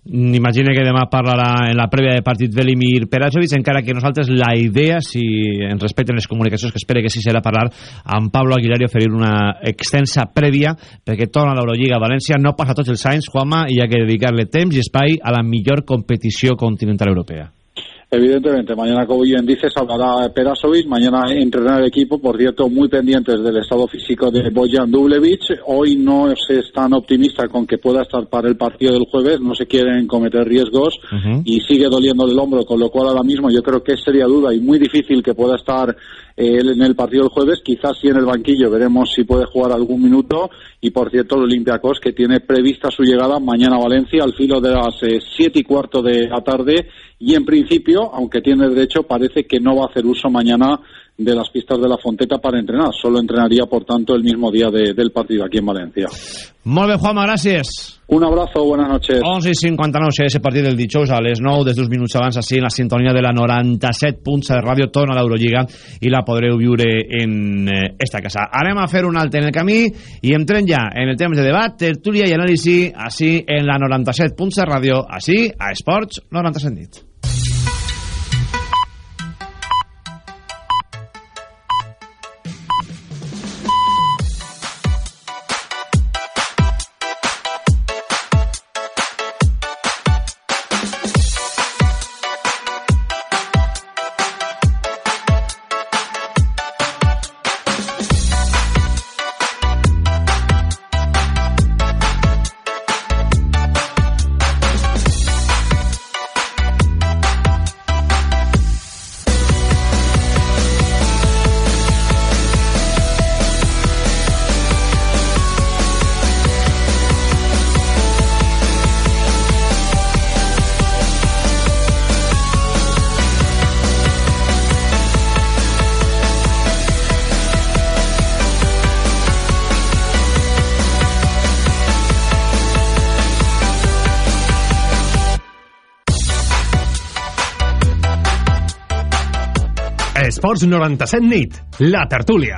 M'imagino que demà parlarà en la prèvia de partit Velimir Perasovic, encara que nosaltres la idea, si en respecten les comunicacions, que espere que sí serà parlar amb Pablo Aguilar i oferir una extensa prèvia, perquè torna a l'Eurolliga València, no passa tots els anys, Juanma, i ha que dedicar-li temps i espai a la millor competició continental europea. Evidentemente, mañana, como bien dices, hablará Perasovic, mañana entrenará el equipo, por cierto, muy pendientes del estado físico de Bojan Dublevich. Hoy no se es tan optimista con que pueda estar para el partido del jueves, no se quieren cometer riesgos uh -huh. y sigue doliendo del hombro, con lo cual ahora mismo yo creo que sería duda y muy difícil que pueda estar en el partido del jueves, quizás sí en el banquillo, veremos si puede jugar algún minuto. Y por cierto el Olympiacos que tiene prevista su llegada mañana a Valencia al filo de las eh, siete y cuarto de la tarde. Y en principio, aunque tiene derecho, parece que no va a hacer uso mañana de las pistas de la Fonteta para entrenar. Solo entrenaría, por tanto, el mismo día de, del partido aquí en Valencia. Molt bé, Juanma, gràcies. Un abrazo, buenas noches. 11 i 59 serà ese partit del dijous a les 9, des d'uns minuts abans, així en la sintonia de la 97 punts de ràdio, torna a l'Eurolliga i la podreu viure en eh, esta casa. Anem a fer un altre en el camí i entrem ja en el temps de debat, tertúlia i anàlisi, així en la 97 punts de ràdio, així a Esports 97 nit. Esports 97 nit, la tertúlia.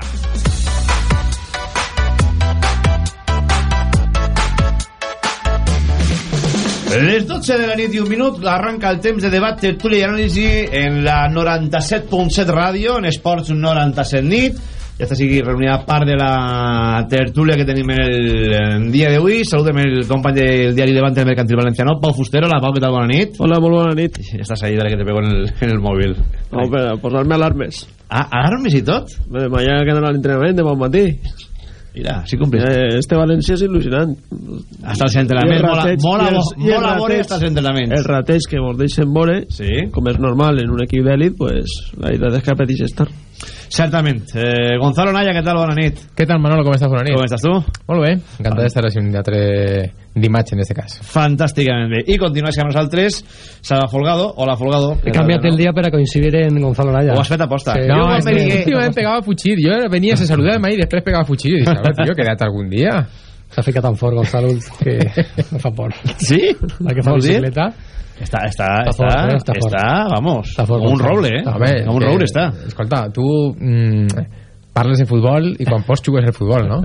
Les 12 de la nit i un minut arranca el temps de debat, tertúlia i anàlisi en la 97.7 ràdio, en Esports 97 nit. Ja està sigui reunida part de la tertúlia que tenim en el, dia d'avui. Saludem el company del diari Levante del Mercantil Valenciano, Pau Fustero. La Pau, què tal? Bona nit. Hola, molt bona nit. Estàs ahí, dale que te pego en el, en el mòbil. No, per posar-me alarmes. Ah, alarmes i tot? Bé, mañana que anar a l'entrenament de bon matí. Mira, sí complis. Eh, este València és il·lusionant. Hasta els entrenaments, mola, mola, mola veure hasta els entrenaments. El rateig que vos deixen veure, sí. com és normal en un equip d'èlit, pues, la veritat és que apeteix estar. Certament. Eh, Gonzalo Naya, què tal? Bona nit. Què tal, Manolo? Com estàs? Bona nit. Com estàs tu? Molt bé. Encantat d'estar així un teatre d'imatge, en este cas. Fantàsticament bé. I continues amb nosaltres, Sala Folgado. Hola, Folgado. He cambiat el dia per a coincidir en Gonzalo Naya. Ho has fet aposta. Sí. No, Jo es me que ligué. últimament pegava fuchit. Jo venia, se saludava i després pegava fuchit. I dic, a veure, tio, queda't algun dia. S'ha ficat tan fort, Gonzalo, que [laughs] fa por. Sí? La que fa Vols dir? Bicicleta. Està, està, Està està, fort, eh? està, Està fort. vamos, Està fort, com un roble, eh? A veure, com un que- roble està. Escolta, tu mm, parles de futbol i quan pots jugues al futbol, no?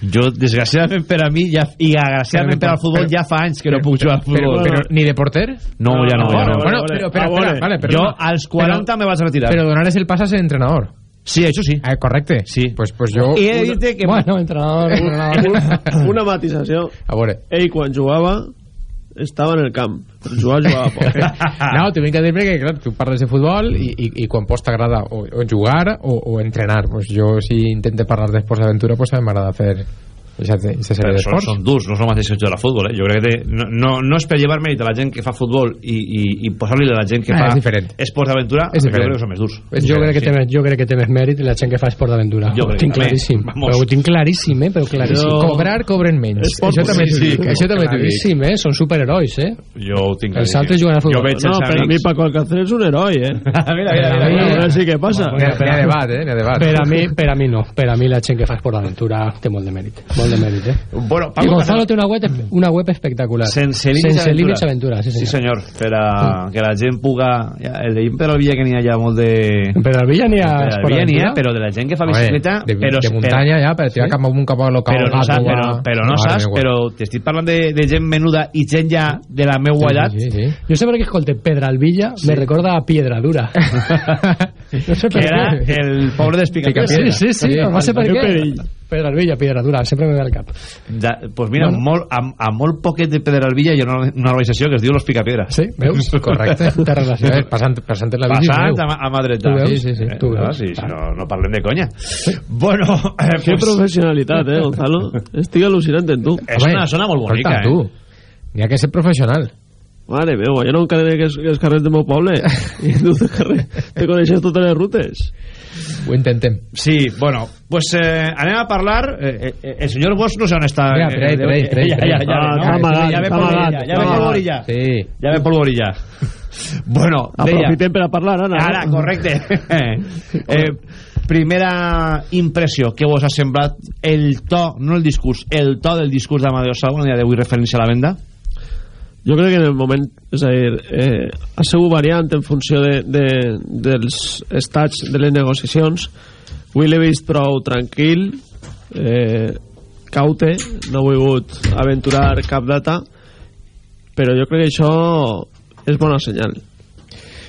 Jo, desgraciadament per a mi, ja, i agraciadament per al futbol, ja fa anys que no puc jugar al Però, futbol. però, ni de porter? No, ja no, ja no. Bueno, però, però, Ah, espera, vale. vale, Jo als 40 me vaig retirar. Però donares el pas a ser entrenador. Sí, això sí. Eh, correcte? Sí. Pues, pues jo... I he de dir-te que... Bueno, entrenador, entrenador. Una, una matisació. A veure. Ell, quan jugava, estava en el camp. Jugar, jugava poc. [laughs] No, t'ho vinc a dir perquè, clar, tu parles de futbol i, i, i quan pots t'agrada o, o jugar o, o entrenar. Pues jo, si intente parlar d'esports d'aventura, pues també m'agrada fer Però són, d'esports. són durs, no és el mateix que jugar a futbol, eh? Jo crec que té, no, no, no és per llevar mèrit a la gent que fa futbol i, i, i posar-li a la gent que Ah, fa és esports d'aventura, jo crec que són més durs. És Jo crec, que sí. té jo crec que té més mèrit la gent que fa esport d'aventura. Jo Ho tinc claríssim. Però ho tinc claríssim, eh? Però claríssim. Jo- Cobrar, cobren menys. Esport, això també t'ho sí, dic. sí. Això també. Claríssim, eh? Són superherois, eh? Jo ho tinc Els altres juguen a futbol. Jo veig No, els per a mi. Paco Alcácer és un heroi, eh? [laughs] mira, mira, mira, mira. si què passa. N'hi ha, n'hi ha debat, eh? Debat. Per a mi, per a mi no. Per a mi la gent que fa esport d'aventura té molt de mèrit. Molt de mèrit, eh? Bueno, I Gonzalo té una web, una web espectacular. Sense límits Sense límits aventura, sí, Sí, senyor. senyor, per a que la gent puga... El de per al Villa que n'hi ha ja molt de... Per al Villa n'hi ha Per al Villa n'hi ha, d'aventura? però de la gent que fa bicicleta... de, però, de muntanya ja, per tirar cap amunt cap a local. Però no saps, però, però no saps, però t'estic parlant de, de gent menuda i gent ja de la meua edat. Sí, sí, sí. Jo sempre que escolte Pedralbilla me recorda a Piedra Dura. [laughs] no sé per Que era què. el pobre d'Espicapiedra. Sí, sí, sí, Sí, no sé per què. Perill. Pedralbilla, Piedra Dura, sempre me ve al cap. Ja, pues mira, Bueno. molt, a, a molt poquet de Pedralbilla hi ha una, una organització que es diu Los Picapiedra. Sí, veus? [laughs] Correcte. Té relació. Veure, Passant, passant la bici. Passant veu. a, a mà dreta. Tu veus? Sí, sí, sí. Eh, Tu no, veus? sí, sí, no, no parlem de conya. Bueno, eh, Que pues, professionalitat, eh, Gonzalo? [laughs] Estic al·lucinant en tu. és una zona molt bonica, escolta, eh? tu, n'hi ha que ser professional. Mare meva, jo no encararé que és, que és carrer del meu poble. [laughs] I tu te, carrer, te coneixes totes les rutes. Ho intentem. Sí, bueno, pues eh, anem a parlar... Eh, eh, el senyor Bosch no sé on està. Mira, per ahí, per ahí, per ahí, Ja, per ahí. ja, ja, ve, està no? amagat, ja ve està polvorilla, ja ve polvorilla. Sí. Ja ve polvorilla. [laughs] Bueno, deia... Aprofitem per a parlar, Anna. Ara, correcte. [laughs] eh, primera impressió que vos ha semblat el to, no el discurs, el to del discurs d'Amadeo Salvo el dia d'avui referència a la venda? Jo crec que en el moment, és a dir, eh, ha sigut variant en funció de, de, dels estats de les negociacions. Avui l'he vist prou tranquil, eh, caute, no ha volgut aventurar cap data, però jo crec que això és bona senyal.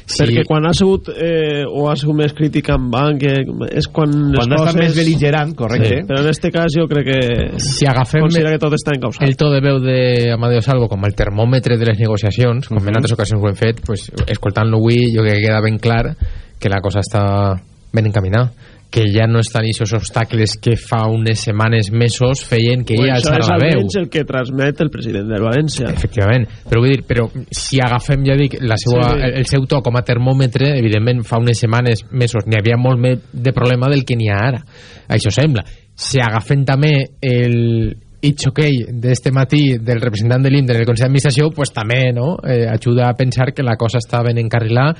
Sí. Perquè quan ha sigut eh, o ha sigut més crític amb banc eh, és quan les Quan estat coses... més bel·ligerant, correcte. Sí. Però en este cas jo crec que Si agafem considera que tot està encausat. el to de veu de Amadeo Salvo com el termòmetre de les negociacions, com en altres ocasions ho hem fet, pues, escoltant-lo avui jo crec que queda ben clar que la cosa està ben encaminada que ja no estan aquests obstacles que fa unes setmanes, mesos feien que ella això alçara és la veu almenys el que transmet el president del València. efectivament, però vull dir, però si agafem, ja dic, la seua, Sí. el, el seu to com a termòmetre, evidentment fa unes setmanes, mesos, n'hi havia molt més de problema del que n'hi ha ara això sembla, si agafem també el itxoquei d'este matí del representant de l'INDE en el Consell d'Administració, pues també no? eh, ajuda a pensar que la cosa està ben encarrilada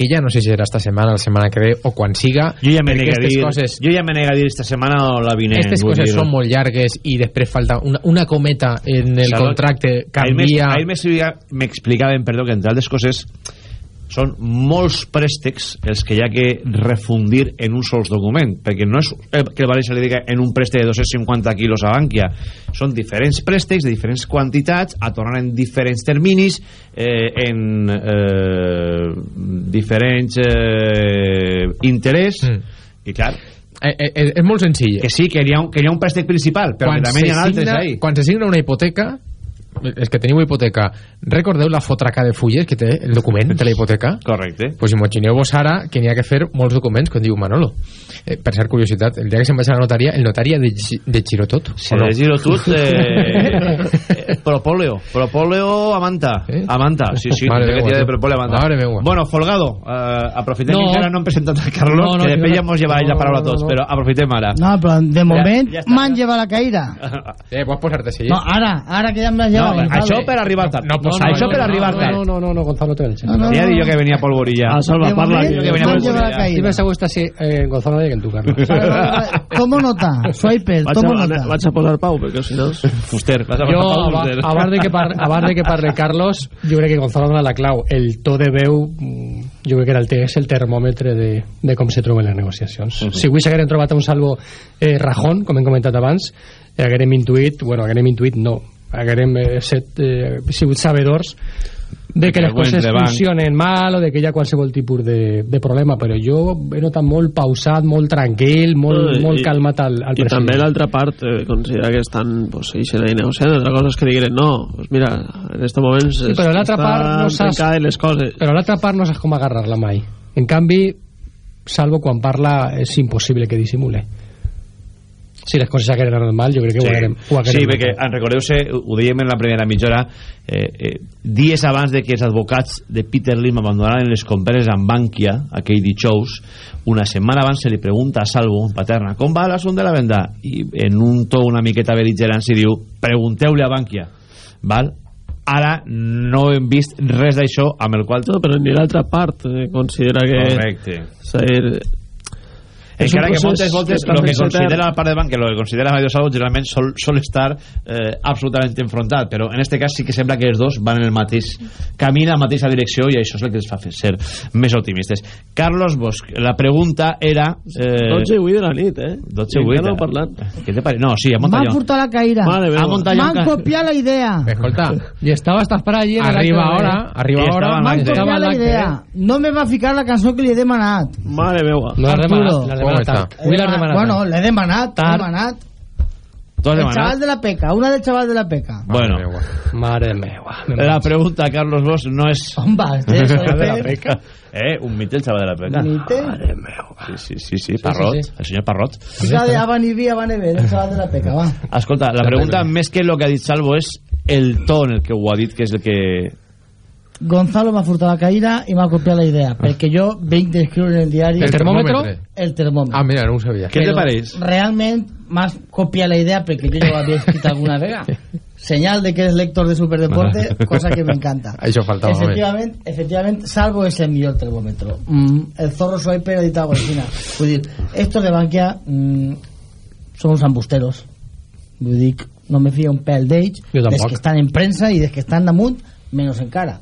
que ja no sé si serà esta setmana, la setmana que ve o quan siga, Jo ja me nega a dir, coses jo ja me nega a dir esta setmana o la vinent. Aquestes coses dir. són molt llargues i després falta una, una cometa en el Salut. contracte canvia... Ahir m'explica- m'explicaven, perdó, que entre altres coses són molts préstecs els que hi ha que refundir en un sols document, perquè no és que el València li diga en un préstec de 250 quilos a Bànquia, són diferents préstecs de diferents quantitats, a tornar en diferents terminis, eh, en eh, diferents eh, interès, mm. i clar... Eh, eh, és molt senzill. Que sí, que hi ha un, que hi ha un préstec principal, però quan que també hi ha altres ahí. Quan se signa una hipoteca, els que teniu hipoteca, recordeu la fotraca de fulles que té el document de la hipoteca? Correcte. Pues imagineu-vos ara que n'hi ha que fer molts documents, com diu Manolo. Eh, per ser curiositat, el dia que se'n vaig a la notaria, el notari ha de, gi- de giro tot. Si de giro tot, eh, [laughs] eh, propóleo, propóleo a manta, a manta, sí, sí, Mare que tirar de propóleo a manta. Mare meua. Bueno, Folgado, eh, aprofitem No. que encara no hem presentat a Carlos, No, no, que després no- ja mos llevarà no, la paraula no, tots, no. però aprofitem ara. No, però de moment ja està, m'han llevat la caïra. Eh, pots posar-te així. No, ara, ara que ja me l'has No, llevat. això per arribar tard. No, No, això per arribar tard. No, no, no, no, Gonzalo el No, no, Ja no. dic jo que venia polvorilla. Ah, Salva, parla. Jo que venia llevat polvorilla. Si caïra. me gusta así, eh, Gonzalo de que en tu, Carlos. Tomo nota, Swiper, tomo a, nota. vaig a posar Pau, perquè si no... Fuster, vas a Jo, passar [laughs] Fuster. abans de, que par, abans de que parle Carlos, jo crec que Gonzalo dona la clau. El to de veu, mm, jo crec que era el, és el termòmetre de, de com se troben les negociacions. Si avui s'hagueren trobat un salvo eh, rajón, com hem comentat abans, eh, haguerem intuït, bueno, haguerem intuït no, haguerem eh, set, eh, sigut sabedors de que les coses funcionen mal o de que hi ha qualsevol tipus de, de problema, però jo he notat molt pausat, molt tranquil, molt, No, molt i- calmat al, al I també l'altra part eh, considera que estan pues, segueixen ahí negociant altra cosa és que digueren no, pues mira, en estos moments Sí, però l'altra part no saps- les coses Però l'altra part no saps com agarrar-la mai. En canvi, salvo quan parla, és impossible que dissimule. Si les coses s'hagueren anat mal, jo crec que ho haguerem, ho haguerem sí, perquè recordeu-se, ho dèiem en la primera mitja hora, eh, eh, dies abans de que els advocats de Peter Lim abandonaran les comperes amb Bankia, aquell dijous, una setmana abans se li pregunta a Salvo, Paterna, com va l'assumpte de la venda? I en un to una miqueta beligerant s'hi diu, pregunteu-li a Bankia. Val? Ara no hem vist res d'això amb el qual... no, però ni l'altra part eh, considera que Correcte. és a dir, encara que moltes voltes el que considera la part de banc que el que considera Mario Salvo generalment sol, sol estar eh, absolutament enfrontat però en este cas sí que sembla que els dos van en el mateix camí, en la mateixa direcció i això és el que els fa fer ser més optimistes Carlos Bosch, la pregunta era eh, 12 i 8 de la nit, eh? 12 I i 8 encara no parlant. què te pare? no, sí, a M'han Montalló furtat la caïra. A Montalló M'han copiat la idea. Escolta, I estava hasta per allí el arriba de- ahora, arriba en M'han copiat la idea. No me va ficar la cançó que li he demanat. Mare meva. No l'has Arturo. demanat, l'has Com demanat tard. Avui l'has demanat Bueno, l'he demanat, l'he Tard. demanat. has El demanat? xaval de la peca, una del xaval de la peca. bueno, Mare meva. me la pregunta Carlos Bosch no és On vas? Eh, de la peca eh, un mite el xaval de la peca Mite. sí, sí, sí, sí, Parrot, sí, sí. el senyor Parrot Fica de Avaniví, Avanevé, el xaval de la peca, va. Escolta, la pregunta més que el que ha dit Salvo és el to en el que ho ha dit, que és el que... Gonzalo m'ha furtat la caïra i m'ha copiat la idea, perquè jo vinc d'escriure en el diari El termòmetre? el termòmetre. Ah, mira, no ho sabia. Què te pareix? Realment m'has copiat la idea perquè jo ja ho havia escrit alguna vegada. Senyal de que eres lector de Superdeporte, cosa que me encanta. [laughs] Això faltava, home. Efectivament, efectivament, Salvo es el millor termòmetre. Mm, el zorro Swiper ha dit algo així. Vull dir, estos de Bankia mm, són uns embusteros. Vull dir, no me fio un pèl d'ells, des que estan en premsa i des que estan damunt, menys encara.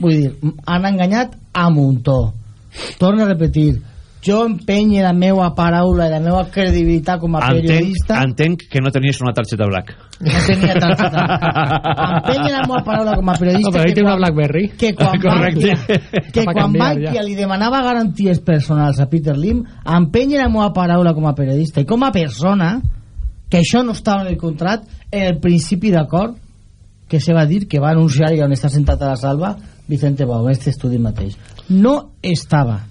Vull dir, han enganyat a muntó. Torno a repetir, jo empenye la meva paraula i la meva credibilitat com a Entenc, periodista entenc que no tenies una targeta black. no tenia targeta. empenye la meva paraula com a periodista No, però ell que té una quan- BlackBerry. que quan [laughs] Correcte. Bankia, que quan canviar, Bankia ja. li demanava garanties personals a Peter Lim empenye la meva paraula com a periodista i com a persona que això no estava en el contract en el principi d'acord que se va dir que va anunciar i on està sentat a la salva Vicente Bau, en este estudi mateix. No estava.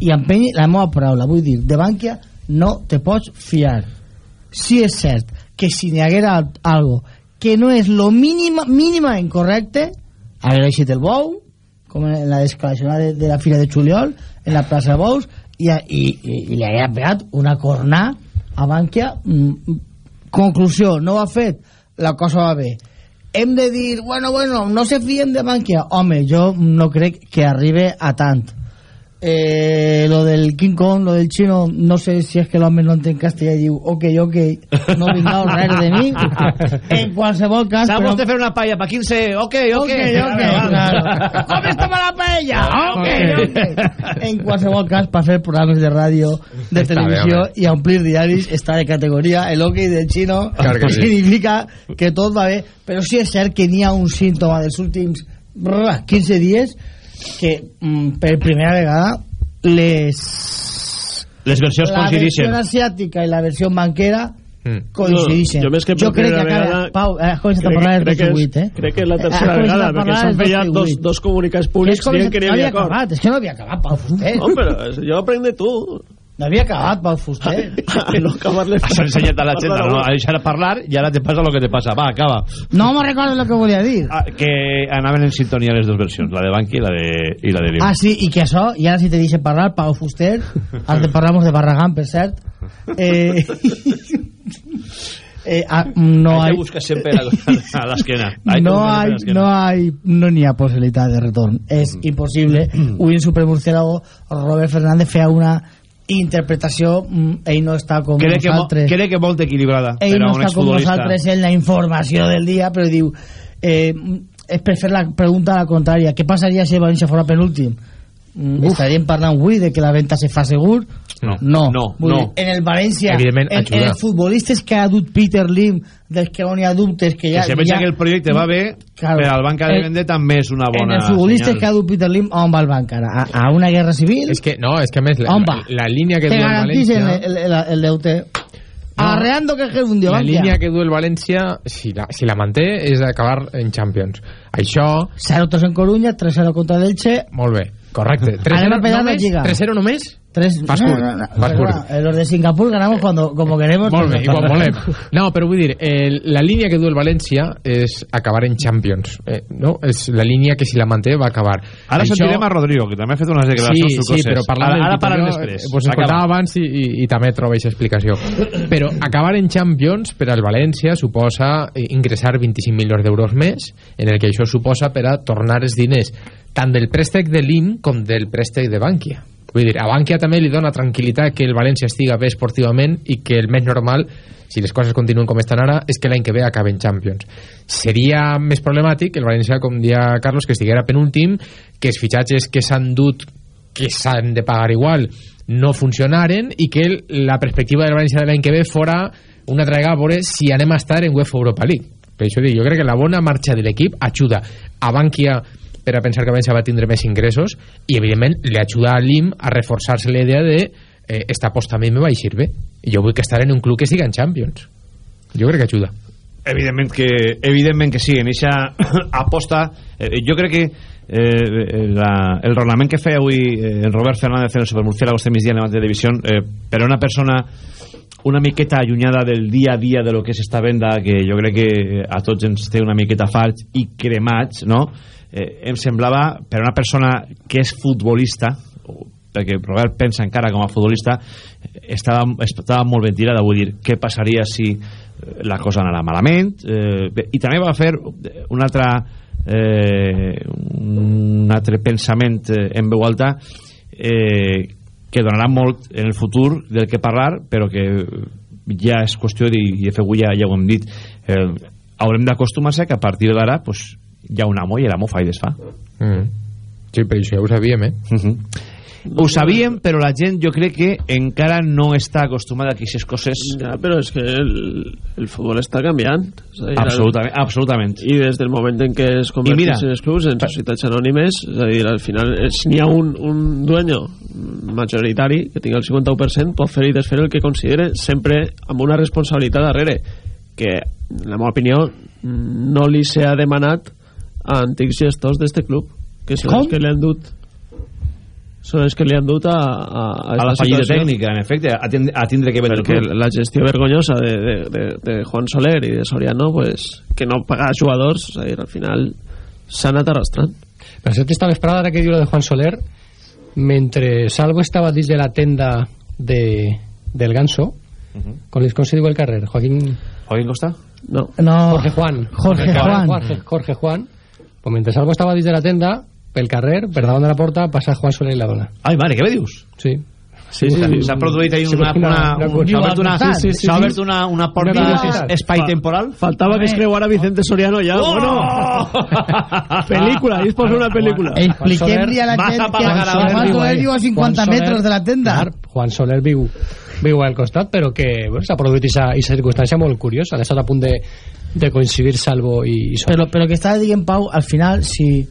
I empenyi la meva paraula, vull dir de Bankia no te pots fiar. Si és cert que si n'hi haguera al- algo que no és lo mínima, mínima incorrecte haguera eixit el bou com en la descalacionada de, de la fira de juliol en la plaça Bous i, i, i, i li haguera pegat una cornà a Bankia. Mm, conclusió, no ho ha fet. La cosa va bé hem de dir, bueno, bueno, no se fien de Bankia home, jo no crec que arribe a tant eh, lo del King Kong, lo del chino, no sé si es que l'home no entén castellà i diu, ok, ok, no vindrà [laughs] res de mi. En qualsevol cas... S'ha però- de fer una paella pa 15, ok, ok. Ok, ok, claro. Com està la paella? Ok, ok. En qualsevol cas, per fer programes de ràdio, de Està bé, televisió home. i omplir diaris, està de categoria. El ok del Claro que sí. significa que tot va bé, però sí és cert que n'hi ha un símptoma dels últims brr, 15 dies que mm, per primera vegada les Les versions la versió coincidixen. asiàtica i la versió banquera Mm. coincidixen. No, jo que jo crec que primera acaba... vegada- Pau, has començat a Crec, parlar crec, del que és, 2008, eh? crec que és la Has tercera començat vegada, perquè s'han del fet ja dos, 2008. dos comunicats públics que n'hi no havia havia acord. acabat, és que no havia acabat, Pau Fuster. No, però jo aprenc de tu. No havia acabat, Pau Fuster. [laughs] no acabar-le... Has ensenyat a la gent no a deixar parlar i ara te passa lo que te passa. Va, acaba. No me recordo lo que volia dir. Ah, que anaven en sintonia les dues versions, la de Banqui i la de, i la de Liu. Ah, sí, i que això, i ara si te deixe parlar, Pau Fuster, ara te parlamos de Barragán, per cert, eh, [laughs] eh, ah, no Ahí hay... te buscas siempre a, a la esquena. Ahí te no hay, no hay, no n'hi ha possibilitat de retorn. És impossible. Avui en Supermurciélago, Robert Fernández feia una interpretació, mm, ell no està com Crec que, nosaltres. crec que molt equilibrada ell no està com nosaltres en la informació del dia, però diu eh, és per fer la pregunta a la contrària què passaria si València fora penúltim Mm, estaríem parlant avui de que la venta se fa segur No. no, No, Vull no. dir, en el València en, en els futbolistes que ha dut Peter Lim dels que no hi ha dubtes que Que ja, si veig ja, que el projecte va bé, Claro. per al banca de En- vender també és una en bona els futbolistes senyal. que ha dut Peter Lim on va el banc ara? A, a una guerra civil? És que, no, és que a més, la, la, la línia que te du el garanticen València... el, el, el, el deute arreando que es un La línia que du el València, si la, si la manté, és acabar en Champions. Això... 0-3 en Coruña 3-0 contra l'Elche Molt bé, correcte. 3-0 Anem a pegar la només? Lliga. 3-0 només? Tres, Vas no, curt, no, no, vas bueno, eh, los de Singapur ganamos cuando como queremos Molt bé, pero- igual volem. [laughs] No, però vull dir, el, la línia que du el València és acabar en Champions. Eh, no? És la línia que si la manté va acabar. Ara sentirem a Rodrigo, que també ha fet unes declaracions sí, sucoses. sí, però parlant ara, del ara parlem després. eh, Pues Acaba. escoltava abans i, i, i també trobo aquesta explicació. Però acabar en Champions per al València suposa eh, ingressar 25 milions d'euros més, en el que això suposa per a tornar els diners tant del préstec de l'IM com del préstec de Bankia. Vull dir, a Bankia també li dona tranquil·litat que el València estiga bé esportivament i que el més normal, si les coses continuen com estan ara, és que l'any que ve acaben Champions. Seria més problemàtic el València, com dia Carlos, que estiguera penúltim, que els fitxatges que s'han dut que s'han de pagar igual no funcionaren i que la perspectiva del València de l'any que ve fora una altra vegada veure si anem a estar en UEFA Europa League per això dic, jo crec que la bona marxa de l'equip ajuda a Bankia per a pensar que València va tindre més ingressos i evidentment li ajuda a l'IM a reforçar-se la idea de eh, esta aposta a mi me va eixir bé. Jo vull que estar en un club que siga en Champions. Jo crec que ajuda. Evidentment que, evidentment que sí, en aquesta [coughs] aposta eh, jo crec que eh, la, el raonament que feia avui eh, el Robert Fernández en el Supermurciélago este migdia en la de división eh, per a una persona una miqueta allunyada del dia a dia de lo que és esta venda que jo crec que a tots ens té una miqueta farts i cremats no? Eh, em semblava per una persona que és futbolista perquè Robert pensa encara com a futbolista estava, estava molt ben tirada. Vull dir, què passaria si eh, la cosa anarà malament? Eh, i també va fer un altre eh, un altre pensament eh, en veu alta eh, que donarà molt en el futur del que parlar però que ja és qüestió de, i de fet ja, ja ho hem dit. Eh, haurem d'acostumar-se que a partir d'ara pues, hi ha un amo i l'amo fa i desfà mm. sí, però això ja ho sabíem eh? Uh -huh. ho sabíem però la gent jo crec que encara no està acostumada a que aquestes coses Ja, però és que el, el futbol està canviant. És a dir, absolutament, absolutament. I des del moment en què es I mira- converteixen els clubs en societats anònimes, és a dir, al final, eh, si n'hi ha un, un dueño majoritari que tingui el 51%, pot fer i desfer el que considere, sempre amb una responsabilitat darrere, que, en la meva opinió, no li s'ha demanat a antics gestors d'este club, que són Com? els que li han dut són els que li han dut a, a, a la esta fallida situació. tècnica, en efecte, a, tindre, a tindre que vendre el perquè club. la gestió vergonyosa de, de, de, de Juan Soler i de Soriano pues, que no paga jugadors és a dir, al final s'ha anat arrastrant Per cert, esta vesprada, ara que diu lo de Juan Soler, mentre Salvo estava dins de la tenda de, del Ganso, con les com se diu el carrer? Joaquín... Joaquín Costa? No. no Jorge Juan. Jorge Juan. Jorge, Jorge Juan. Pues mentre Salvo estava dins de la tenda, pel carrer, per davant de la porta, passa Juan Soler i la dona. Ai, mare, què me dius? Sí. Sí, sí, sí. S'ha produït ahí Sí, una... una- una, una- un- S'ha obert una, Sí, sí, obert una, una porta Una espai temporal. Faltava que es creuara Vicente Soriano ja. Oh! Bueno, [laughs] pel·lícula, és per fer una pel·lícula. Expliquem-li a la gent que Juan Soler viu a 50 metres de la tenda. Juan Soler viu, viu al costat, però que bueno, s'ha produït aquesta circumstància molt curiosa. Han estat a punt de, de coincidir Salvo i, i Soler. Però, però que estava dient Pau, al final, si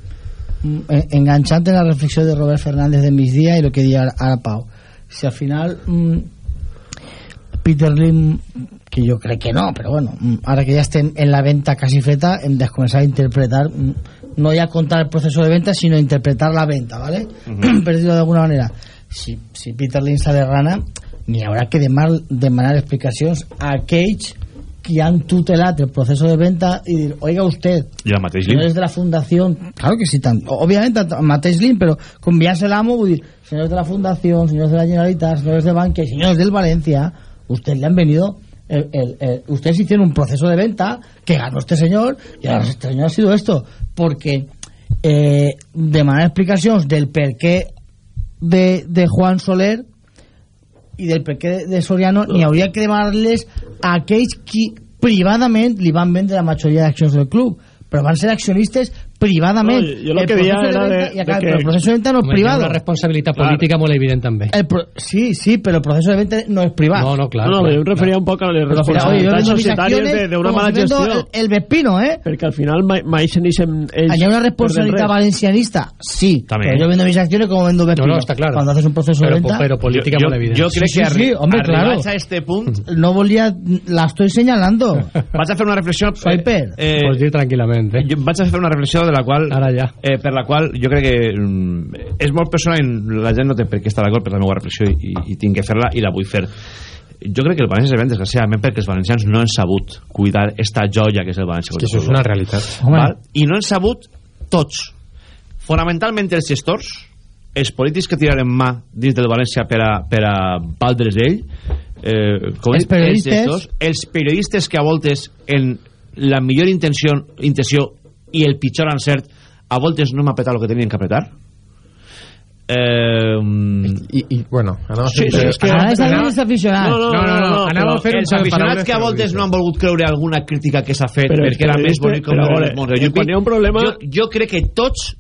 mm, en- enganxant en la reflexió de Robert Fernández de migdia i el que dia ara, ara Pau, si al final mm, Peter Lim que jo crec que no, però bueno mm, ara que ja estem en la venta quasi feta hem de començar a interpretar mm, no ja contar el procés de venta sinó interpretar la venta, ¿vale? per dir-ho d'alguna manera si, si Peter Lim sale rana n'hi haurà que demar, demanar explicacions a aquells que han tutelat el procés de venta i dir, oiga usted I el mateix de la fundación claro que sí, tant, obviamente a mateix Lim pero con Vias el amo vull dir, señores de la fundación señores de la Generalitat, señores de Bankia señores del Valencia usted le han venido el, el, el- ustedes hicieron un proceso de venta que ganó este señor y ahora este señor ha sido esto porque eh, demanar explicacions del per què de, de Juan Soler i del per què de, de Soriano n'hi hauria que demanar-les a aquells qui privadament li van vendre la majoria d'accions del club. Però van ser accionistes privadament No, jo lo el que de era de- acá, de que- però el proceso de venta no és Home, hi ha privado una responsabilitat Claro. política molt evident també. el pro- sí, sí, però el proceso de venta no és privat No, no, clar. No, no, clar, jo em referia un poc a les yo responsabilitats societàries de- como mala gestió. el, el Vespino, ¿eh? Perquè al final mai, mai se n'ixen ells... ¿Hay una per responsabilidad res. valencianista? Sí. También. Pero yo vendo mis acciones como vendo Vespino. No, no, está claro. Cuando haces un proceso Pero- de venta... pero política jo, molt evident. jo crec Sí, que sí, sí, arri hombre, claro. a este punt No volía... La estoy señalando. [laughs] vaig a fer una reflexió Soy per. eh, Pots dir tranquil·lament, eh? jo vaig a fer una reflexió de la qual Ara ja. eh, per la qual jo crec que mm, és molt personal i la gent no té per què estar d'acord per la meva reflexió i, i tinc que fer-la i la vull fer jo crec que el València es ven desgraciadament perquè els valencians no han sabut cuidar esta joia que és el València Que això és una realitat. Home. Val? i no han sabut tots fonamentalment els gestors els polítics que tiraren mà dins del València per a, per a valdre's d'ell eh, com Els periodistes. gestors, els periodistes que a voltes en la millor intenció, intenció i el pitjor encert a voltes no hem apretat el que tenien que apretar eh, I, i bueno, anava a Sí, fer... sí, és que- algo desaficionado. No, no, No, anava a fer un els aficionats paraules que a voltes no han volgut creure alguna crítica que s'ha fet Però perquè era és més bonic com però, Montreal. quan hi ha un problema- jo, jo crec que tots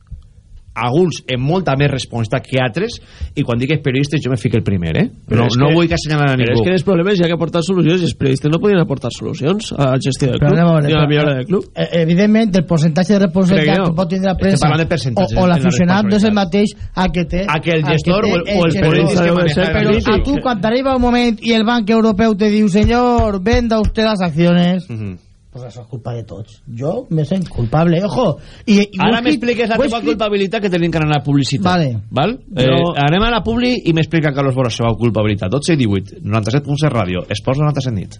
alguns amb molta més responsabilitat que altres i quan dic periodistes jo me fico el primer eh? Però no, no que- vull que assenyalen a Però és ningú que els problemes hi ha que aportar solucions i els periodistes no podien aportar solucions a la gestió del Però club veure, ni a la però- millora del club. Eh, evidentment el percentatge de responsabilitat jo. que pot tindre la premsa o, o l'aficionat no és el mateix a que té a que el gestor té o el, o el periodista que maneja crític. a tú cuando arriba un momento y el Banco Europeo te dice señor, venda usted las acciones Mhm. Pues eso es culpa de todos yo me sento culpable, ojo y, y Ara ho he m'expliques la teva escrit- culpabilitat que tenim que anar a la publicitat. Vale. Val? Eh, Jo- anem a la publi i m'explica Carlos Boras la seva culpabilitat. 12 i 18, 97.7 ràdio, Esports 97 nit.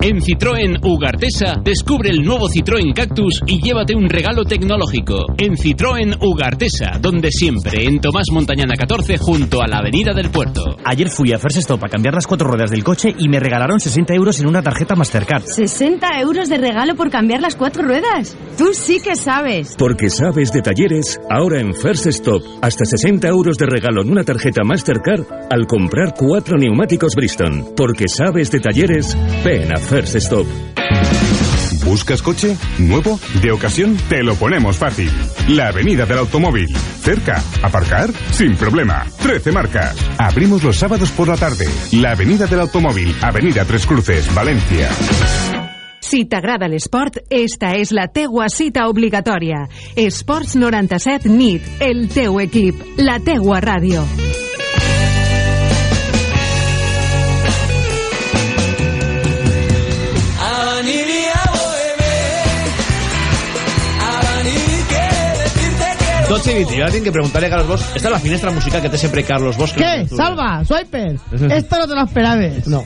En Citroën Ugartesa, descubre el nuevo Citroën Cactus y llévate un regalo tecnológico. En Citroën Ugartesa, donde siempre, en Tomás Montañana 14, junto a la Avenida del Puerto. Ayer fui a First Stop a cambiar las cuatro ruedas del coche y me regalaron 60 euros en una tarjeta Mastercard. ¿60 euros de regalo por cambiar las cuatro ruedas? Tú sí que sabes. Porque sabes de talleres, ahora en First Stop, hasta 60 euros de regalo en una tarjeta Mastercard al comprar cuatro neumáticos Bristol. Porque sabes de talleres, ven a First Stop. ¿Buscas coche? ¿Nuevo? ¿De ocasión? Te lo ponemos fácil. La Avenida del Automóvil. Cerca. ¿Aparcar? Sin problema. 13 marcas. Abrimos los sábados por la tarde. La Avenida del Automóvil. Avenida Tres Cruces, Valencia. Si t'agrada l'esport, esta és la teua cita obligatòria. Esports 97 NIT, el teu equip, la teua ràdio. Dotze i 20, jo ara tinc que preguntar-li a Carlos Bosch. Esta és la finestra musical que té sempre Carlos Bosch. ¿qué? salva, Swiper esto no te lo esperabas No.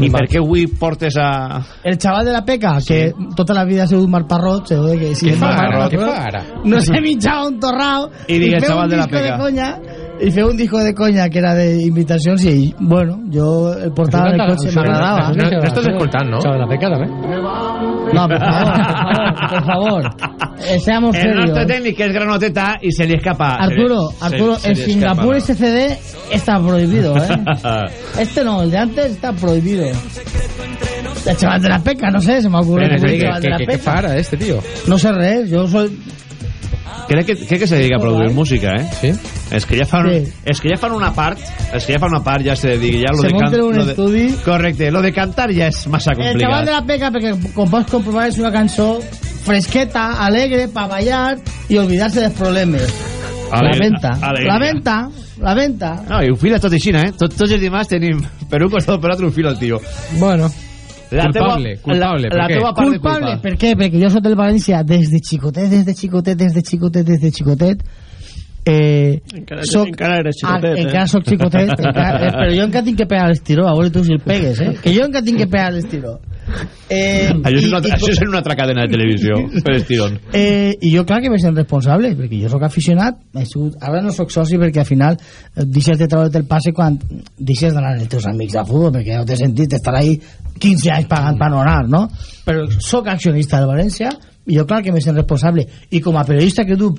I per què avui portes a... El chaval de la peca, que tota la vida ha sigut Marc Parrot, se ve que si Què és fa Marc ara? Parrot, Què fa ara? No se mitjava un torrao I digue el un de la peca. coña, y fue un disco de coña que era de invitacions i, bueno, yo el portava en el Això cotxe canta- m'agradava. això- No, això- no estàs això- escoltant, no? això de la peca, també. No, por favor, por favor, por favor. Eh, seamos El serios. nostre tècnic és granoteta i se li escapa... Arturo, se li- Arturo, se- se en li Singapur escapa. SCD está prohibido, ¿eh? [laughs] Este no, el de antes está prohibido. El chaval de la peca, no sé, se me ocurre Però, que el què, chaval de què, la què, què peca. fa ara, este tio? No sé res, yo soy... Crec que, crec que se dedica a produir música, eh? Sí? És que ja fan, Sí. és que ja fan una part, és que ja fan una part, ja se dedica, ja lo Se de munten un lo de- estudi. Correcte, lo de cantar ja és massa El chaval complicat. de la peca, porque como pots comprobar es una canción fresqueta, alegre, para bailar y olvidarse de los problemas. Alegre- la venta, alegria. la venta, la venta. No, i ho fila tot així, eh? Tot, tots els dimarts tenim per un costat o per l'altre un fil al tio. Bueno. La Culpable, culpable, la, la per què? teua part de Culpable, culpa. ¿por qué? Porque yo soy del Valencia desde chicotet, desde chicotet, desde chicotet, desde chicotet. Eh, Encara, soc- encara eres Ah, xicotet, eh? encara soc xicotet, encara, eh, però jo encara tinc que pegar l'estiró, a veure tu si el pegues, eh? Que jo encara tinc que pegar l'estiró. Eh, Això és, i- una, i- això és en una altra cadena de televisió, [laughs] per estirón. Eh, I jo, clar, que me sent responsable, perquè jo sóc aficionat, he sigut, ara no sóc soci perquè al final eh, deixes de treure't el passe quan deixes d'anar als teus amics de futbol, perquè no té sentit estar ahí 15 anys pagant per no anar, no? Però sóc accionista del València i jo, clar, que me sent responsable. I com a periodista que du,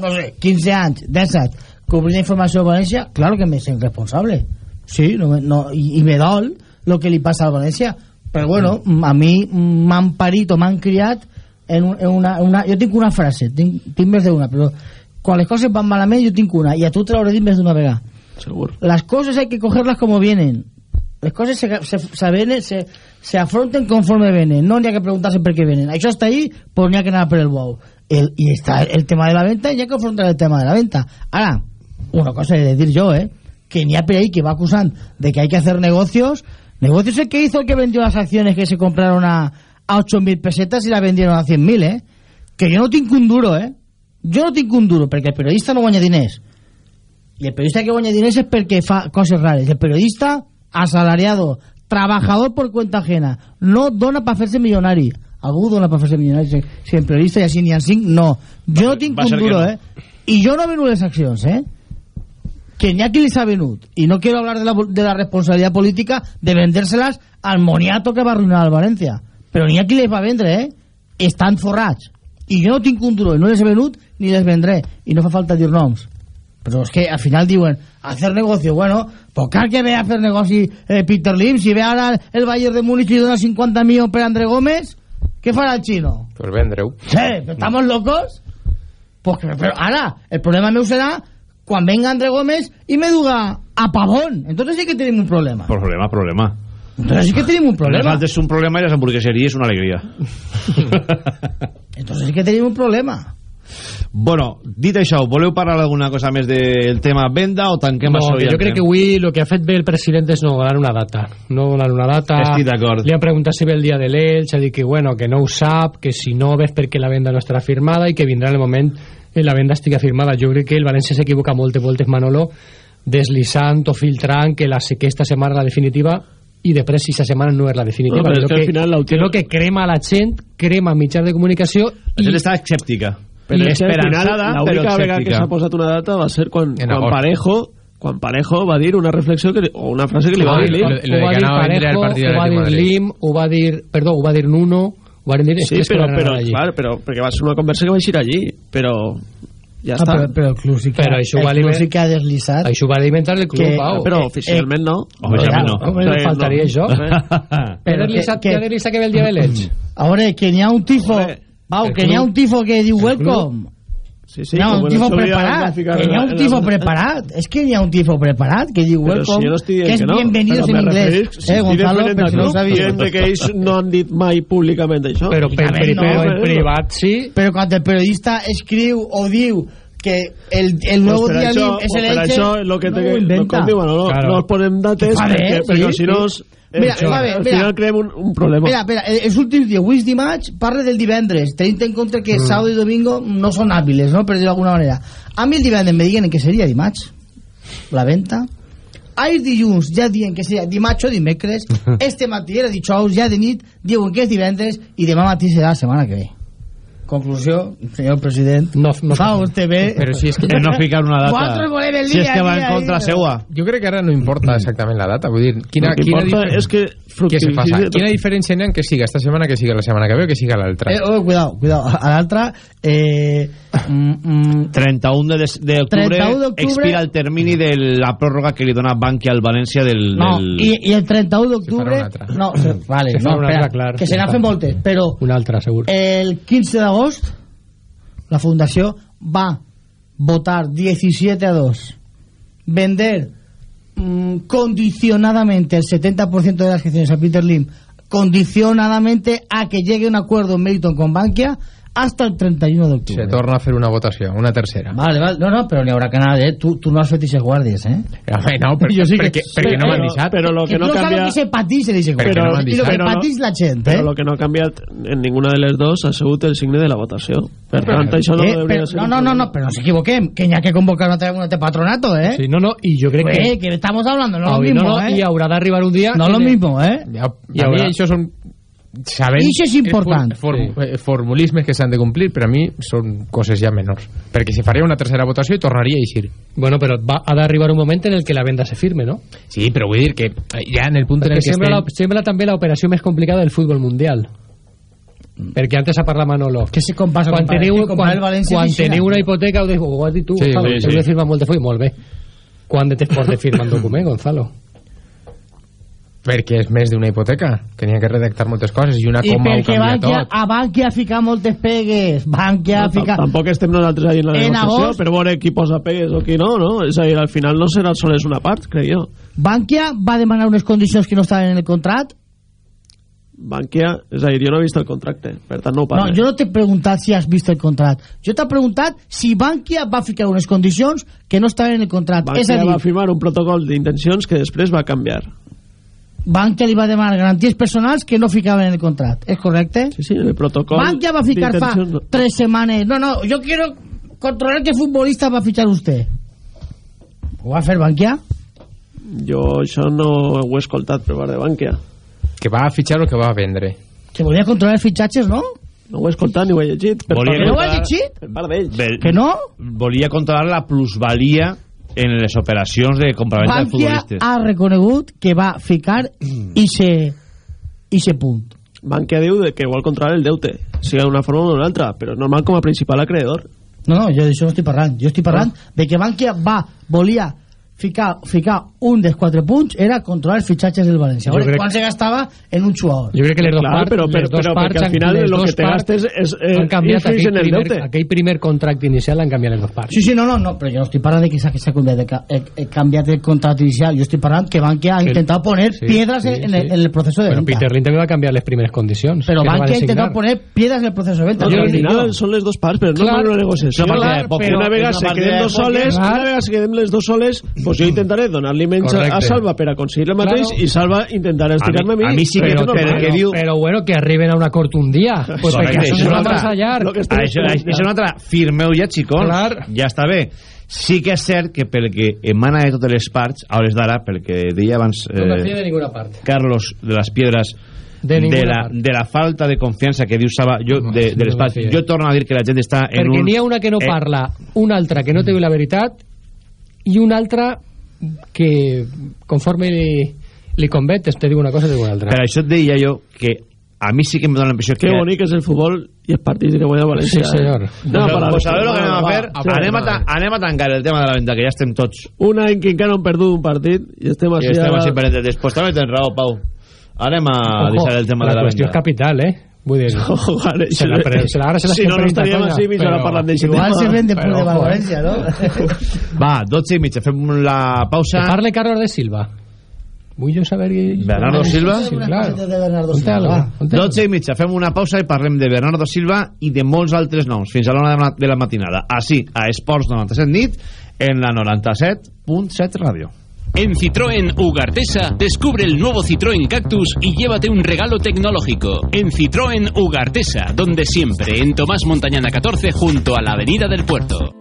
no sé, 15 anys, 17, cobrint informació de València, claro que me sent responsable. Sí, no, no, i, i me dol lo que li passa al València. Però bueno, a mi m'han parit o m'han criat en, un, en una, una... Jo tinc una frase, tinc, tinc més d'una, però quan les coses van malament jo tinc una, i a tu te l'hauré dit més d'una vegada. Seguro. Las cosas hay que cogerlas como vienen. Las cosas se, se, se, vienen, se, se afronten conforme vienen. No ni hay que preguntarse por qué vienen. Eso está ahí, pues ni hay que nada por el wow. El, y está el tema de la venta y hay que afrontar el tema de la venta. Ahora, una cosa es decir yo, ¿eh? Que ni hay por ahí que va acusando de que hay que hacer negocios. Negocios el que hizo el que vendió las acciones que se compraron a, a 8.000 pesetas y las vendieron a 100.000, ¿eh? Que yo no tengo un duro, ¿eh? Jo no tinc un duro, perquè el periodista no guanya diners. I el periodista que guanya diners és perquè fa coses rares. El periodista, asalariado, trabajador por cuenta ajena, no dona per fer-se milionari. Algú dona per fer-se milionari. Si, el periodista i així n'hi ha cinc, no. Jo no tinc un duro, no. eh? I jo no venut les accions, eh? Que qui les ha venut. I no quiero hablar de la, de la responsabilidad política de vendérselas al moniato que va arruinar al València. Però qui les va vendre, eh? Estan forrats. I jo no tinc un duro, no les he venut ni les vendré. I no fa falta dir noms. Però és que al final diuen, hacer negocio, bueno, pues cal que ve a hacer negoci eh, Peter Lim, si ve ara el Bayern de Múnich i dona 50 milions per André Gómez, què farà el xino? Pues vendre-ho. Sí, ¿estamos locos? Pues, pero ahora, el problema meu será cuando venga André Gómez y me diga a Pavón. Entonces sí que tenemos un problema. Problema, problema. Entonces sí que tenemos un problema. Nosaltres un problema i les hamburgueseries una alegria. [laughs] Entonces sí que tenemos un problema. Bueno, dit això, voleu parlar alguna cosa més del tema venda o tanquem No, això? que jo crec que avui el que ha fet bé el president és no donar una data. No donar una data. Estic d'acord. Li han preguntat si ve el dia de l'Elx, ha dit que, bueno, que no ho sap, que si no ves perquè la venda no estarà firmada i que vindrà el moment en la venda estigui firmada. Jo crec que el València s'equivoca moltes voltes, Manolo, deslizant o filtrant que la, que esta setmana la definitiva i de pressa aquesta setmana no és la definitiva. No, però és Crec que al final crec que crema la gent, crema mitjans de comunicació La gent està escèptica. Però és Esperançada, però l'única vegada que escèptica. s'ha posat una data va ser quan, En quan. Parejo quan Parejo va dir una reflexió que, o una frase que li va Ah, dir Lim. ho va dir Parejo, ho va dir. Lim, ho va dir, perdó, ho va dir Nuno, van dir Sí, però, però, allí. clar, però, perquè va ser una conversa que va eixir allí, però ja Ah, està. però, però el club sí que, Però això va el club sí que ha deslizat. Això ho va alimentar el club, Que- Pau. però eh, oficialment no. Oficialment no. Home, O sigui, faltaria no. això. [laughs] Però Però que- que, que- que, ve el dia de l'Elx. A veure, que n'hi ha un tifo... Pau, que n'hi ha un tifo que diu welcome. Sí, sí, com un tifo preparat. Que n'hi ha un tifo preparat. És que n'hi ha un tifo preparat que diu si welcome, no estic que és que no, bienvenidos en si Eh, Gonzalo, per si no ho sabies. dient que ells no han dit mai públicament això. Però, per, per, no. en privat sí. Però quan el periodista escriu o diu que el, el nuevo Pues per día això, és pues el per Elche, això és lo que no te, ho lo inventa. que diu Manolo, Claro. no ponem dates perquè, sí, perquè sí. si no es- Mira, eh, va bé, al mira. final creem un, un problema. Mira, espera, eh, els últims dies, avui és dimarts, parla del divendres, tenint en compte que Mm. sábado i domingo no són hàbiles, no?, per dir-ho d'alguna manera. A mi el divendres me diguen que seria dimarts, la venta, ahir dilluns ja diuen que seria dimarts o dimecres, [laughs] este matí era dijous, ja de nit diuen que és divendres i demà matí serà la setmana que ve. Conclusió, senyor president, no, no fa usted bé. Però si és que no ficar una data. El Si dia és que va dia, en contra dia. seua. Jo crec que ara no importa exactament la data. Vull dir, quina, quina, importa és que què se passa? Quina diferència n'hi ha que siga esta setmana que siga la setmana que ve o que siga l'altra? Eh, oh, cuidado, cuidado. A l'altra, eh, mm, mm, 31 de des- d'octubre 31 d'octubre- expira el termini de la pròrroga que li dona Bankia al València del... no, del... i, i el 31 Se d'octubre... No, se, vale, Se no, espera, altra, clar. que se n'han fet moltes, però Una altra, segur. el 15 d'agost la fundació va votar 17 a 2 vender mm, condicionadamente el 70% de las acciones a Peter Lim condicionadamente a que llegue un acuerdo en Meriton con Bankia hasta el 31 de octubre. Se torna a fer una votació, una tercera. Vale, vale, no, no, però n'hi haurà que anar, eh? Tu, tu no has fet eixes guàrdies, eh? Home, no, per, Jo [laughs] sí que- perquè, perquè no m'han Però- deixat. Però lo que, que no no canvia... que se patís en Perquè guàrdies. no m'han I lo que patís la gent, eh? Però el que no ha canviat en ninguna de les dos ha sigut el signe de la votació. Per tant, això no Eh, hauria però- de ser... no, no, no, no, pero no nos equivoquem, que n'hi ha que convocar un altre, un altre patronato, eh? Sí, no, no, i jo crec Pues, que... que estamos hablando, no lo mismo, no, no, eh? I haurà d'arribar un dia... No lo mismo, eh? Ja, I això són sabent I això és important. eh, formulismes que s'han de complir per a mi són coses ja menors perquè si faria una tercera votació i tornaria a eixir Bueno, però va, ha d'arribar un moment en el que la venda se firme, no? sí, però vull dir que eh, ja en el punt en el Perquè que sembla, estem la, sembla també l'operació més complicada del futbol mundial. Perquè antes ha parlat Manolo. Que se com passa quan teniu, quan, el València quan teniu una hipoteca ho, de, ho has dit tu, Sí, Gonzalo, sí, de firmar molt de full, molt bé. Quan de firmar un document, Gonzalo? Perquè és més d'una hipoteca que n'hi ha que redactar moltes coses i una I coma ho canvia Bankia, tot a Bankia ha ficat moltes pegues. Bankia ha No, ficat... Tampoc estem nosaltres ahí en la En negociació agost- per veure qui posa pegues o qui no, no? És a dir, al final no serà sols una part, crec jo. Bankia va demanar unes condicions que no estaven en el contracte. Bankia, és a dir, jo no he vist el contracte, per tant no ho No, parlo. jo no t'he preguntat si has vist el contracte. Jo t'he preguntat si Bankia va ficar unes condicions que no estaven en el contracte. és a Bankia dir, va firmar un protocol d'intencions que després va canviar. Bankia li va demanar garanties personals que no ficaven en el contracte. És correcte? Sí, sí, el protocol Bankia va ficar fa tres setmanes. No, no, yo quiero controlar qué futbolista va a fichar usted. ¿Ho va fer Bankia? Jo això no ho he escoltat per part de Bankia. que va a fitxar o que va a vendre Que volia controlar els fitxatges, no? No ho he escoltat ni ho he llegit. Per Volia part Que no ho has llegit? per part d'ells. Del- Que no? Volia controlar la plusvalia en les operacions de compraventa de Bankia futbolistes. ha reconegut que va ficar i se, i se punt. Bankia diu de que vol controlar el deute, sigui d'una forma o d'una altra, però normal com a principal acreedor. No, no, jo d'això no estic parlant. Jo estic parlant de que Bankia va, volia ficar, ficar un dels quatre punts era controlar els fitxatges del València. Jo Veure crec- quan se gastava en un jugador. Jo crec que les dos Clar, parts, però- però- però parts perquè al final dos que te gastes és, eh, han canviat aquell en el primer, deute. aquell primer contracte inicial l'han canviat les dos parts. Sí, sí, no, no, no, però jo no estic parlant de que s'ha que s'ha canviat, de, he, he canviat el contracte inicial. Jo estic parlant que Bankia ha Sí. intentat poner Sí, piedras sí, en, en sí. el, en el proceso de Però venta. Peter Lin també va canviar les primeres condicions. Però Bankia ha intentat poner piedras en el proceso de venta. No, Jo al final són les dos parts, però no és una negociació. és Clar, però una vegada És se queden de dos soles, una vegada se queden les dos soles, pues jo intentaré donar-li menys a- a Correcte. Salva per aconseguir el mateix Claro. i Salva intentarà estirar-me a mi. a mi sí que Però no, però normal. que diu- Però bueno, que arriben a un acord un dia. [laughs] Pues Correcte, perquè això és va una que estem Això, és una altra. Firmeu ja, xicons. Clar. Ja està bé. Sí que és cert que pel que emana de totes les parts, a hores d'ara, pel que deia abans No eh, de ninguna part. Carlos de las Piedras, De de, la, part. de la falta de confiança que diu Saba jo, No, de, no de les parts. fío. Jo torno a dir que la gent està en Perquè un... n'hi ha una que no eh, parla, una altra que no té la veritat i una altra que conforme li, li convé te diu una cosa i diu una altra. Per això et deia jo que a mi sí que em dóna la impressió Que que... bonic és el futbol i els partits de Guanya València. Sí, senyor. eh? Anem a parar pues sabeu el que anem a Va, fer? va, anem, a ta anem a tancar el tema de la venda, que ja estem tots. Un any que encara no hem perdut un partit i estem I així estem ara... així pendents. Pues també tens raó, Pau. Anem a Ojo, deixar el tema la de la qüestió és venda. capital, eh? Vull dir, Ojalá, [laughs] se la, pre- se la, ara se la si no, no estaríem conya, així mitja hora però- parlant d'això. Igual se ven Però, de ojo, eh. Valencia, ¿no? [laughs] Va, 12 i mitja, fem la pausa. Que parle Carlos de Silva. Vull jo saber... qui- Bernardo Silva? Sí, cositas de Bernardo Silva, algo, va. conté algo. 12 i mitja, fem una pausa i parlem de Bernardo Silva i de molts altres noms, fins a l'hora de la- de la matinada. Així, a Esports 97 nit, en la 97.7 ràdio. En Citroën Ugartesa, descubre el nuevo Citroën Cactus y llévate un regalo tecnológico. En Citroën Ugartesa, donde siempre, en Tomás Montañana 14, junto a la Avenida del Puerto.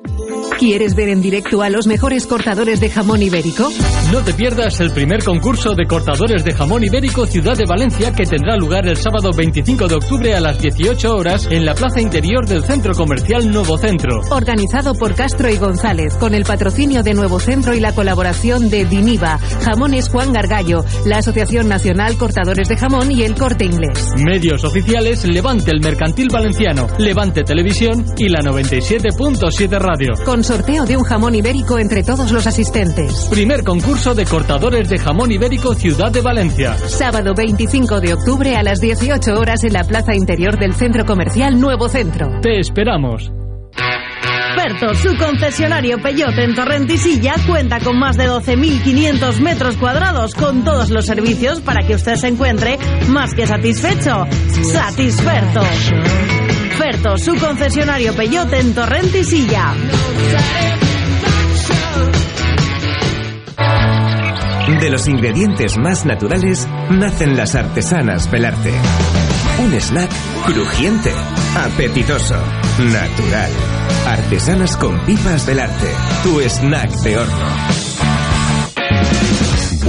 ¿Quieres ver en directo a los mejores cortadores de jamón ibérico? No te pierdas el primer concurso de cortadores de jamón ibérico Ciudad de Valencia que tendrá lugar el sábado 25 de octubre a las 18 horas en la plaza interior del Centro Comercial Nuevo Centro. Organizado por Castro y González, con el patrocinio de Nuevo Centro y la colaboración de Diniva, Jamones Juan Gargallo, la Asociación Nacional Cortadores de Jamón y el Corte Inglés. Medios oficiales Levante el Mercantil Valenciano, Levante Televisión y la 97.7 Radio. Con sorteo de un jamón ibérico entre todos los asistentes. Primer concurso de cortadores de jamón ibérico Ciudad de Valencia. Sábado 25 de octubre a las 18 horas en la plaza interior del Centro Comercial Nuevo Centro. Te esperamos. Ferto, su concesionario Peyote en Torrentisilla cuenta con más de 12.500 metros cuadrados con todos los servicios para que usted se encuentre más que satisfecho. Satisferto. Ferto, su concesionario Peyote en Torrentisilla. De los ingredientes más naturales nacen las artesanas Belarte. Un snack crujiente, apetitoso, natural. Artesanas con pipas Belarte. Tu snack de horno.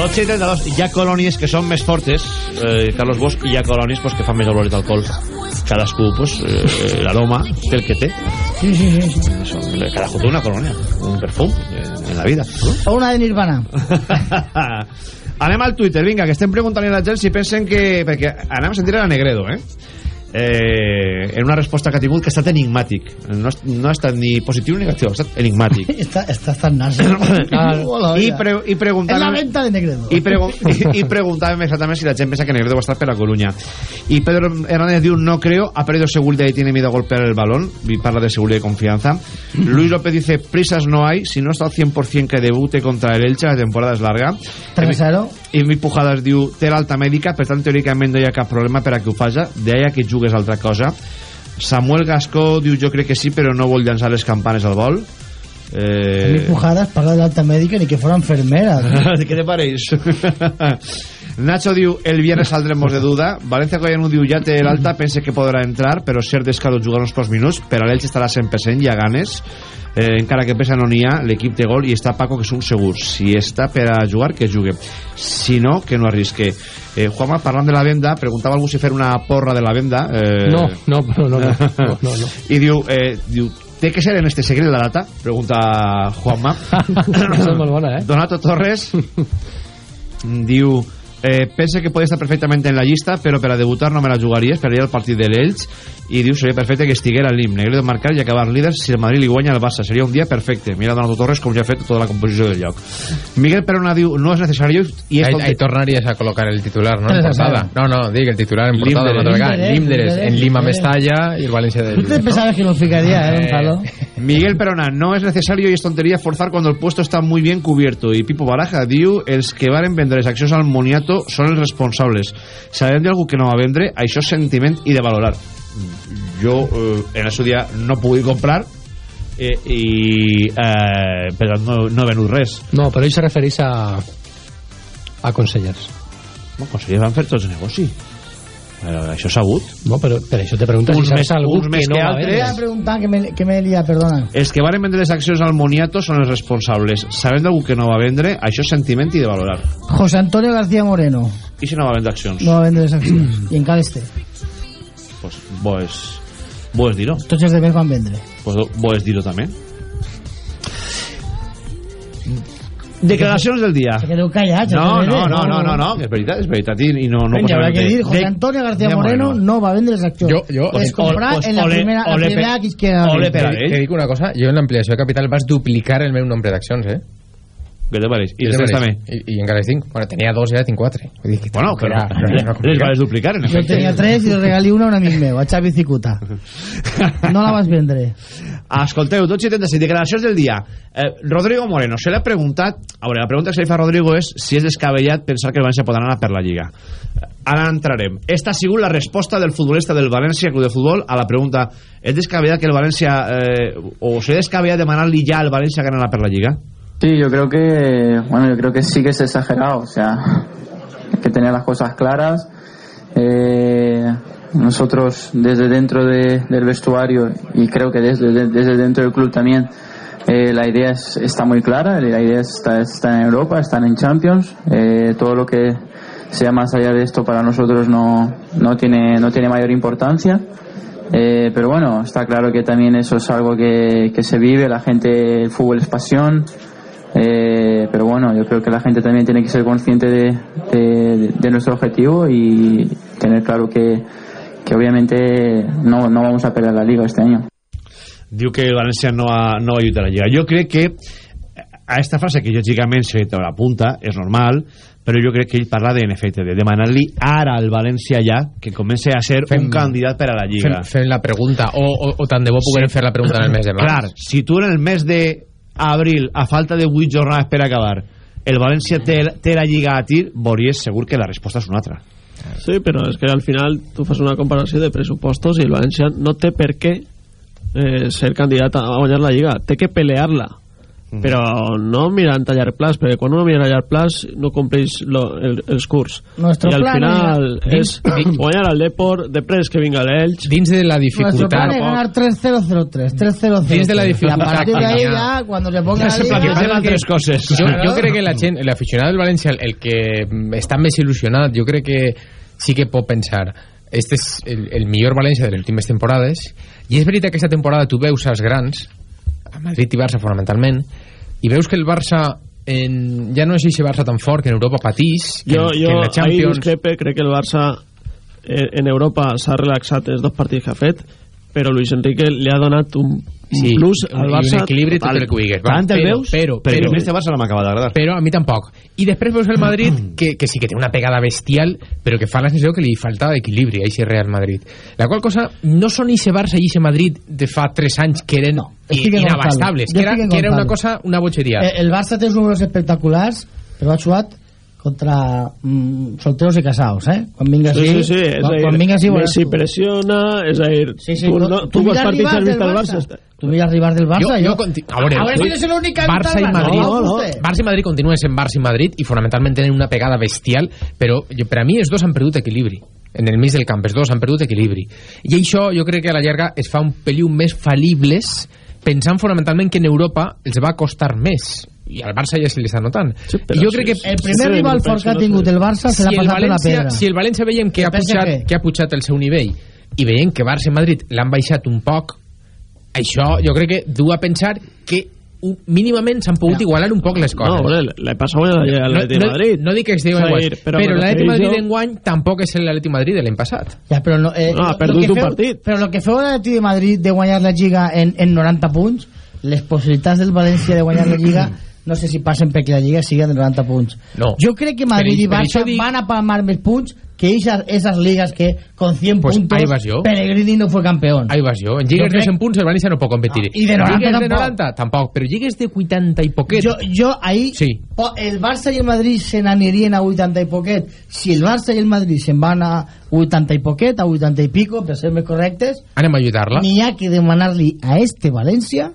Dotze i 32. Hi ha colònies que són més fortes, eh, Carlos Bosch, i hi ha colònies pues, que fan més olor d'alcohol. Cadascú, pues, eh, l'aroma té el que té. Sí, sí, sí. Això, cadascú té una colònia, un perfum eh, en la vida. O una de Nirvana. [laughs] Anem al Twitter, vinga, que estem preguntant a la gent si pensen que... Perquè anem a sentir a la Negredo, eh? Eh, en una resposta que ha tingut que ha estat enigmàtic. No, no ha estat ni positiu ni negatiu ha estat enigmàtic. [laughs] Està, està tan nazi. i, pre, i En la preguntàvem venta de Negredo. i, pregu [laughs] i, i preguntàvem exactament si la gent pensa que Negredo va estar per la Coruña. Y Pedro Hernández diu no creo ha perdido seguridad y tiene miedo a golpear el balón y parla de seguridad y confianza. [clears throat] Luis López dice prisas no hay si no está al 100% que debute contra el Elche la temporada es larga 3-0. I mi Pujadas diu té l'alta mèdica per tant teòricament no hi ha cap problema per a que ho faci d'allà que jugues altra cosa Samuel Gascó diu jo crec que sí però no vol llançar les campanes al vol Mi eh... pujadas paga de alta médica ni que fuera enfermera. [laughs] ¿Qué te pareix? [laughs] Nacho diu, el viernes saldremos de duda. Valencia Coyanu diu, ja té l'alta, pense que podrà entrar, però cert és que jugar uns pocs minuts. Per a l'Elx estarà 100%, hi ha ganes. Eh, encara que pesa no n'hi ha, l'equip té gol i està Paco, que són segurs. Si està per a jugar, que jugue. Si no, que no arrisque. Eh, Juanma, parlant de la venda, preguntava algú si fer una porra de la venda. Eh... No, no, no, no, no, no, no. [laughs] I diu, eh, diu, té que ser en este secret la data? Pregunta Juanma. [laughs] És molt bona, eh? [laughs] Donato Torres diu eh, pensa que podria estar perfectament en la llista però per a debutar no me la jugaria esperaria el partit de l'Elx i diu seria perfecte que estiguera al LIM Negredo marcar i acabar líder si el Madrid li guanya al Barça seria un dia perfecte mira Donato Torres com ja ha fet tota la composició del lloc Miguel Perona diu no és necessari i és Ahí, ahí tornarías a colocar el titular, ¿no? En portada. No, no, diga el titular en portada. Límderes. Te. Límderes, Límderes, en Lima. Mestalla y el Valencia del Usted [laughs] pensaba que lo ficaría, ¿eh, Gonzalo? Miguel Perona, no es necesario y es tontería forzar cuando el puesto está muy bien cubierto. Y Pipo Baraja diu, els que varen vendre les accions al Moniato són els responsables. Sabem d'algú que no va vendre, això és sentiment i de valorar. Jo, eh, en el seu dia, no pugui comprar eh, i eh, per tant no, no he venut res. No, però ell se refereix a, a consellers. Bueno, consellers van fer tots el negoci. Eh, això s'ha hagut. No, però per això te pregunta si Uns saps més- algú uns que més no que va altres. preguntando que me, que me lía, perdona. Els que varen vendre les accions al Moniato són els responsables. Sabem d'algú que no va vendre, això és sentiment i de valorar. José Antonio García Moreno. I si no va vendre accions? No va vendre les accions. I encara este. pues bo és, bo és dir-ho Tots els demés van vendre. pues bo és dir-ho també declaracions del dia Se quedeu callats. no, no, no, no, no, no, que és veritat, és veritat i, no, no Venga, habrá que decir, José De- Antonio García de Moreno no va a vender las acciones. Yo- yo- es pues en la ole- primera, la ole primera per- que queda. te, te dic una cosa, jo en l'ampliació de capital vas duplicar el meu nombre d'accions, eh? Què te pareix? I després pareix? també. I, I encara tinc. Bueno, tenia dos i ara tinc quatre. Vull dir que Bueno, però era- era [laughs] les complicat. vales duplicar, en Jo tenia tres i li regalé una a un amic meu, a Xavi Cicuta. [laughs] No la vas vendre. Escolteu, 2.77, declaracions del dia. Eh, Rodrigo Moreno, se l'ha preguntat... A veure, la pregunta que se li fa a Rodrigo és si és descabellat pensar que el València pot anar per la Lliga. Eh, Ara entrarem. Esta ha sigut la resposta del futbolista del València Club de Futbol a la pregunta és descabellat que el València... Eh, o s'ha descabellat demanar-li ja al València que anarà per la Lliga? Sí, yo creo que, bueno, yo creo que sí que es exagerado, o sea, hay que tener las cosas claras. Eh, nosotros desde dentro de- del vestuario y creo que desde, de- desde dentro del club también eh, la idea es- está muy clara, la idea está, está en Europa, están en Champions, eh, todo lo que sea más allá de esto para nosotros no, no, tiene, no tiene mayor importancia. Eh, pero bueno, está claro que también eso es algo que, que se vive, la gente, el fútbol es pasión, eh, pero bueno, yo creo que la gente también tiene que ser consciente de, de- de nuestro objetivo y tener claro que, que obviamente no, no vamos a pelear la liga este año. diu que el València no ha, no ha lluitat a la Lliga. Jo crec que a esta frase que lògicament se te la punta, és normal, però jo crec que ell parla de, en efecte, de demanar-li ara al València ja que comenci a ser Fem- un candidat per a la Lliga. Fem, fem la pregunta, o, o, o tant de bo puguem fer la pregunta en el mes de març. Clar, si tu en el mes d'abril, a falta de 8 jornades per acabar, el València té, té la Lliga a tir, veuries segur que la resposta és una altra. Sí, però és que al final tu fas una comparació de pressupostos i el València no té per què eh, ser candidat a guanyar la Lliga, té que pelear-la Mm. però no mirant a llarg plaç perquè quan uno mira a llarg plaç no compleix lo, el, els curs Nuestro i al final és- és guanyar al Depor després que vinga l'Elx dins de la Nuestro plan es ganar 3-0-0-3, 3-0-0. Dins de la Y a dificultat partir de que ahí hi ha. ya, cuando se ponga Ja la se liga... plantejaven tres coses. Jo, jo crec que la gent, l'aficionat del València, el, el que està més il·lusionat, jo crec que sí que pot pensar este és el, el millor València de les últimes temporades i és veritat que aquesta temporada tu veus als grans a Madrid i Barça fonamentalment i veus que el Barça en, ja no és aquest Barça tan fort que en Europa patís que, jo, que jo en la Champions discrepe, crec que el Barça eh, en Europa s'ha relaxat els dos partits que ha fet però Luis Enrique li ha donat un Sí, plus al i un Barça equilibri tot total. el que vulguis. Tant el però- veus? però- però- mi este Barça no m'acaba d'agradar. però a mi tampoc i després veus el Madrid que, que sí que té una pegada bestial però que fa la sensació que li falta equilibri a aquest Real Madrid la qual cosa no són ixe Barça i ixe Madrid de fa 3 anys que eren en inabastables que era, que era una cosa, una bogeria Eh, el Barça té uns números espectaculars, però ha jugat contra mm, solteros i casados, eh? Quan vinga Sí, així... sí, sí, és quan, a dir, quan vinga així... veuràs Messi tu. pressiona, és a dir, Sí, sí, tu, no, tu tu quants mira partits has rivals vist del al Barça. Barça? Tu mires rivals del Barça, jo, jo... conti- a veure, a veure si eres l'únic que Barça i Madrid Barça. No, no. Barça i Madrid continuen sent Barça i Madrid i fonamentalment tenen una pegada bestial però jo, per a mi els dos han perdut equilibri en el mig del camp, els dos han perdut equilibri i això jo crec que a la llarga es fa un peliu més falibles pensant fonamentalment que en Europa els va costar més i al Barça ja se li està notant sí, jo crec que El primer rival fort que ha tingut el Barça se l'ha si el passat per la València, pedra. si el València veiem que ha, El PSG. pujat, que ha pujat el seu nivell i veiem que Barça i Madrid l'han baixat un poc això jo crec que du a pensar que mínimament s'han pogut igualar un poc les coses No, passat guanyant a l'Atleti no, Madrid. no, no dic que es a iguals, dir, però, però l'Atleti Madrid d'enguany tampoc és l'Atleti Madrid de l'any passat. Ja, però no, eh, No, ha lo- perdut un feu- partit. Però el que feu l'Atleti de Madrid de guanyar la Lliga en, en 90 punts, les possibilitats del València de guanyar la Lliga [clears throat] [clears throat] no sé si passen perquè la Lliga sigui de 90 punts. No. Jo crec que Madrid Per- i Barça dic- van a palmar més punts que esas, esas ligas que con 100 Pues puntos yo. Peregrini no fue campeón. Ahí vas jo. En lligues de crec- 100 punts el València no pot competir. i de 90 lligues de tampoc. 90 tampoc, però lligues de 80 i poquet. Jo, jo ahí Sí. el Barça i el Madrid se n'anirien a 80 i poquet si el Barça i el Madrid se'n van a 80 i poquet a 80 i pico per ser més correctes Anem a lluitar-la. n'hi ha que demanar-li a este València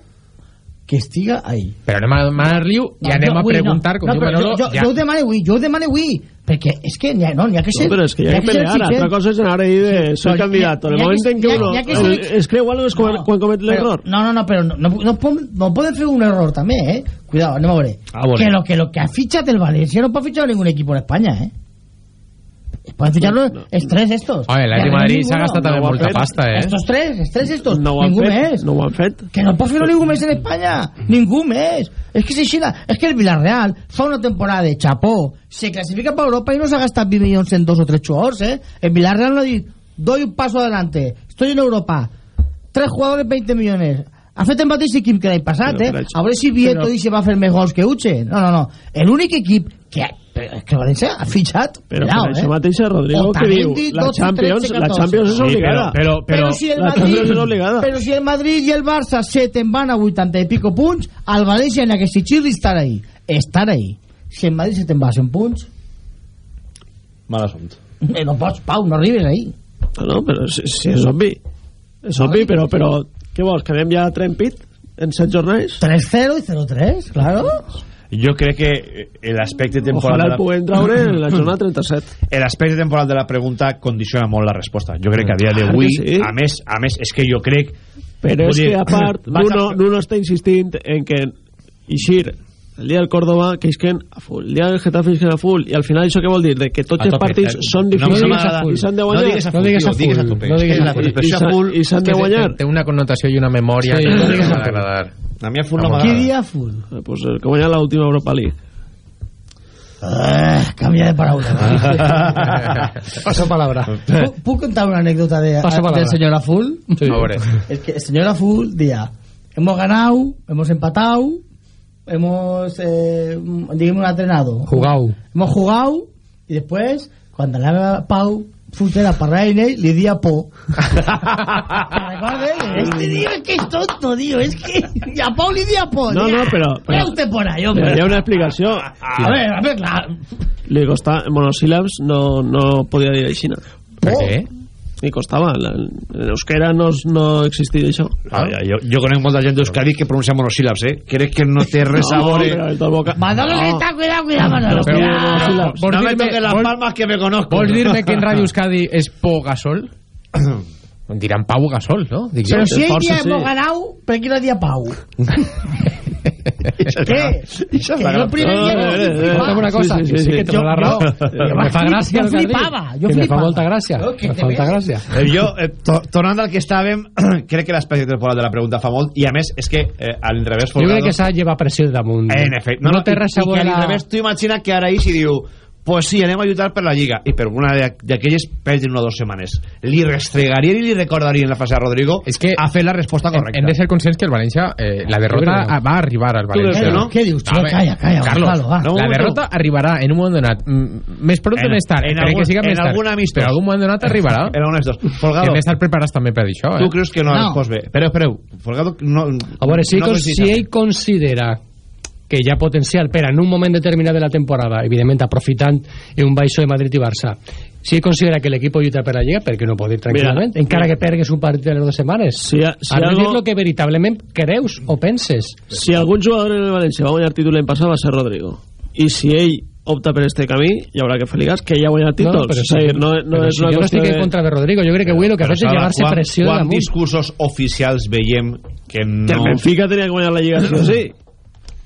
que estiga ahí Però anem a demanar-li-ho i No, anem jo a preguntar, com no, diu Manolo, jo, jo, ja. jo ho avui, jo ho demano avui perquè és que n'hi ha, no, n'hi ha que ser No, però és que hi ha que ser pelear. Altra cosa és anar ahí de soy Però candidat. En el ha moment que- en què ha- uno ha que ser- es creu algo és quan, quan comet l'error. No, no, no, però no, no, no, no poden fer un error també, eh? Cuidado, anem a veure. A veure. Que lo que, lo que ha fitxat el Valencia no pot fitxar ningún equipo en España, eh? Pueden ficharlo es tres estos. Oye, no hay Madrid s'ha gastat també No molta fet. pasta, eh? Estos tres, es tres estos. No ho han ningú fet. més. No ho han fet. Que no pot fer-ho ningú més en Espanya. Ningú més. És que si Xina, és que el Villarreal fa una temporada de chapó, se clasifica para Europa y no s'ha gastat 20 milions en dos o tres jugadors, eh? El Villarreal no ha dit, doy un paso adelante, estoy en Europa, tres jugadores 20 millones, ha fet el mateix equip que l'any passat, eh? A veure si Vieto però- dice va fer més gols que Uche. No, no, no. L'únic equip que, que València ha fitxat... Però cuidao, per això eh? mateix Rodrigo que diu la 12, Champions, 13, la 14. Champions és Sí, obligada. però- però- Però si el Madrid, però si el Madrid i el Barça se te'n van a 80 i pico punts, al València en aquest xirri estar ahí. Estar ahí. Si el Madrid se te'n va a 100 punts, Mal assumpte. eh, no pots, Pau, no arribes ahí. No, no, però si, si és obvi. És obvi, però, però què vols, que anem ja a trempit en set jornades? 3-0 i 0-3, claro. Jo crec que eh, l'aspecte temporal... Ojalà el puguem traure en la jornada [clears throat] 37. L'aspecte temporal de la pregunta condiciona molt la resposta. Jo crec que a dia d'avui, sí. a més, a més, és que jo crec... Però és dir, que, a [clears throat] part, vas a- Nuno, Nuno està insistint en que Ixir, el dia del Córdoba, que isquen a full, el dia del Getafe isquen a full, i al final això què vol dir? De que tots els partits Eh, són no difícils m'agrada. i s'han de No guanyar. digues a full, No digues a tio, digues a full. tope. No digues a la full. I s'han de Que guanyar. Té una connotació i una memòria Sí, que no no digues a full. D'agradar. A mi a full no Qui m'agrada. dia full? Eh, pues el que guanya l'última Europa League. Canvia de paraula. [laughs] Paso palabra. ¿Puc, puc contar una anécdota de, del señor Aful? Sí. Es que el señor hemos ganado, hemos empatado, hemos, eh, digamos, entrenado. Jugado. Hemos jugado y después, cuando le haga Pau Fuster a Parraine, le di a Po. [laughs] ¿Recuerdas? Este tío es que es tonto, tío. Es que y a Pau le di a Po. No, tío. no, però... Vea però usted por ahí, hi hombre. ha una explicació. A ver, a ver, la... Li costa, en monosíl·labs no, no podia dir així. Per què? Li costava. En euskera no, no existia això. Ah, ja, jo, jo conec molta gent d'Euskadi que pronuncia monosíl·labs, eh? Crec que no té res a veure... però. Manolo No. cuidado, cuidado, Manolo. Però- cuidado. No me toques las palmas que me conozco. Vols dir-me que en Ràdio [laughs] Euskadi és Pau Gasol? [coughs] Diran Pau Gasol, no? Dic. Pero si Força, día sí. hemos ganado, pero que no día Pau. [laughs] ¿Qué? Que yo el primer No, que eh, eh. Fem una cosa, Sí, sí, que sí, sí que la raó. Que yo me fa gràcia que dit. flipava, jo Que me fa flipava. molta gràcia. No, que Me fa molta gràcia. Eh, jo, eh, to tornant al que estàvem, [clears throat] crec que l'aspecte temporal de la pregunta fa molt, i a més, és que eh, a l'inrevés... Jo crec que s'ha de llevar pressió damunt. En efecte. No, té res a i, i veure... que a la- l'inrevés tu imagina que ara ix i diu pues sí, anem a lluitar per la Lliga i per una de- d'aquelles perden una o dues setmanes li restregarien i li recordarien la frase a Rodrigo És que a fer la resposta correcta hem de ser conscients que el València, eh, la derrota no. va arribar al Tu València. que no? ¿Qué dius? A Chico, ver, calla, calla, Carlos, Gonzalo, va. No, la no. derrota arribarà en un moment donat més pronto En- més tard en crec algun- que siga en més tard algun amistós. però en algun moment donat arribarà era un estos i Folgado, hem d'estar preparats també per això tu eh? creus que no, No. no. pues bé espereu, espereu Folgado no, A veure, si, no no si ell considera que hi ha potencial per en un moment determinat de la temporada, evidentment aprofitant un baixo de Madrid i Barça, si ell considera que l'equip lluita per la Lliga, perquè no pot ir tranquil·lament, Mira, encara mira. que pergues un partit de les dues setmanes. Si, ha- si, Has de dir algo, lo que veritablement creus o penses. si algun jugador en el València va guanyar títol l'any passat va ser Rodrigo. I si ell opta per este camí, hi haurà que fer-li gas que ja ha guanyat títols. però és a dir, no, no però és si una jo no estic de- en contra de Rodrigo, jo crec que avui el que ha Però, fet és llevar-se quan- pressió de quan damunt. discursos oficials veiem que no Que el Benfica tenia que guanyar la Lliga sí o sí.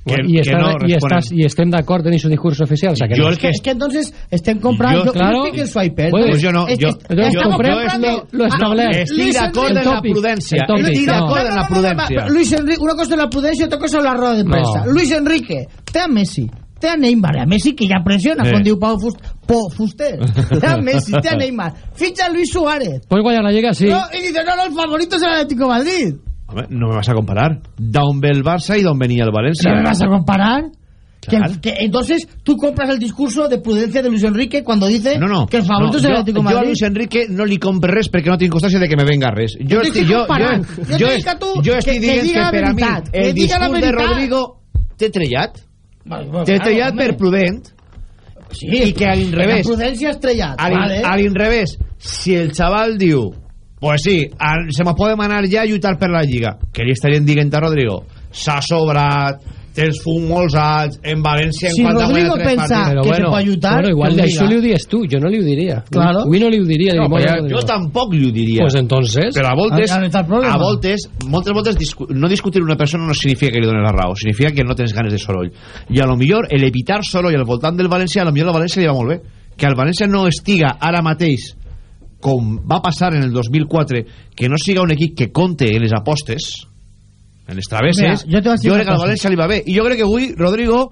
Que, I, que està, no i, responen. estàs, i estem d'acord en aquest discurs oficial. O sea, que Jo no. el Es que, es que entonces estén comprando. Yo, Yo, claro. yo estoy en su iPad. Pues Pues yo no, yo- es- yo- yo comprando. esto lo Ah, establezco. Estic Luis d'acord Enrique- en la prudència. Estic no. d'acord en la prudència. Luis Enrique, una cosa es la prudencia y otra cosa es la rueda de prensa. No. Luis Enrique, te a Messi, te a Neymar, a Messi que ya presiona Eh. con Diu Pau Fust, Po Fuster, te a Messi, te a [laughs] Neymar, ficha a Luis Suárez. Puedes guanyar la Lliga, sí. No, y dice, no, no, el favorito es el Atlético de Madrid. Home, no me vas a comparar. D'on ve el Barça i d'on venia el València. ¿No me vas a comparar? Que, Claro. que entonces tú compras el discurso de prudencia de Luis Enrique cuando dice No, no. que el favorito no, es el Atlético de jo a Madrid. Luis Enrique no li compre res perquè no tinc constància de que me venga res. T'he dit que tu- jo que- estic que dient que, la per a mi que el diga la discurs de. Rodrigo té trellat. Bueno, Té claro, trellat per prudent Sí, i que a l'inrevés La prudencia estrellat, a l'in- vale. a l'inrevés si el xaval diu pues sí, a- se me puede manar ja a lluitar per la Lliga que li estarien dient a Rodrigo s'ha sobrat tens fum molts alts en València en Si quant a Rodrigo pensa partits. Que bueno, se pot lluitar, bueno, igual d'això li ho diries tu, jo no li ho diria. Claro. Avui no li ho diria. no, però bueno, jo tampoc li ho diria Pues entonces... però a voltes, problema. a voltes moltes voltes discu no discutir una persona no significa que li dones la raó significa que no tens ganes de soroll i a lo millor el evitar soroll al voltant del València a lo millor el València li va molt bé que el València no estiga ara mateix com va passar en el 2004 que no siga un equip que compte en les apostes en les travesses Mira, jo jo crec que al cosa. València li va bé i jo crec que avui Rodrigo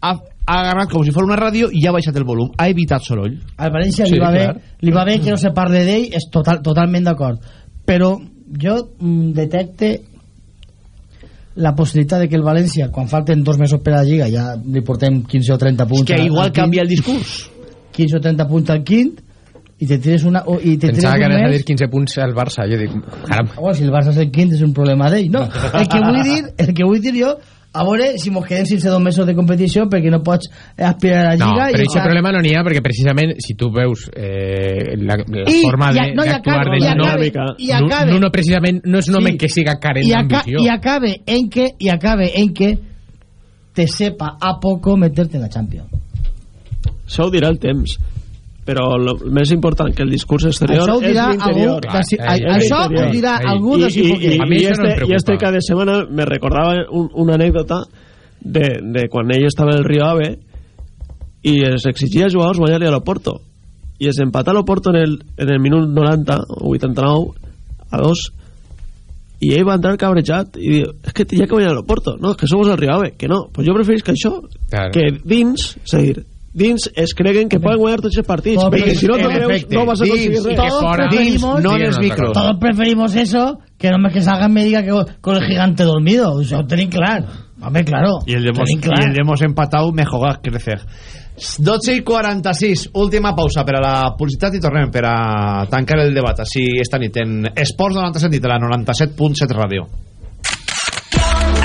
ha, ha agarrat com si fos una ràdio i ja ha baixat el volum ha evitat soroll Al València Sí, li, va bé, li va bé que no se parle d'ell, és total, totalment d'acord. Però jo mm, detecte la possibilitat de que el València, quan falten dos mesos per a la Lliga, ja li portem 15 o 30 punts... És que al- igual canvia el discurs. 15 o 30 punts al quint i te tires una... o- I te Pensava que anaves a dir 15 punts al Barça. Jo dic, caram. Bueno, si el Barça és el quint és un problema d'ell. No, [laughs] el que vull dir, el que vull dir jo, a veure si mos quedem sense dos mesos de competició perquè no pots aspirar a la No, Lliga... però i aquest problema no n'hi ha perquè precisament si tu veus eh, la, la I- forma i no, i d'actuar acabe, de i Nuno i acabe. Nuno precisament no és un home Sí. que siga carent d'ambició y acabe en que y acabe en que te sepa a poco meterte en la Champions Això ho dirà el temps. Però el més important que el discurs exterior Això ho és dirà l'interior. algú Clar, això ho dirà algú de I- i- i- i no em este, preocupa. I este cada setmana me recordava un, una anècdota de, de quan ell estava al Rio Ave i es exigia jugadors guanyar-li a l'Oporto i es empatà l'Oporto en el, en el minut 90 o 89 a 2 i ell va entrar cabrejat i diu, és que hi ha que guanyar l'Oporto no, és que somos el Rio Ave, que no, pues jo preferís que això Claro. que dins, és a dir dins es creguen que poden guanyar tots els partits Todos perquè si no creus efecte, no vas a aconseguir dins, res i Todos fora, dins, no en els micros. todos preferimos eso que no me que salga me diga que con el gigante dormido. Això ho tenim clar Home, claro. Y el de, hemos, tenim clar. y el de hemos empatado me juega crecer. 12 i 46 última pausa per a la publicitat i tornem per a tancar el debat així esta nit en Esports 97 nit a la 97.7 ràdio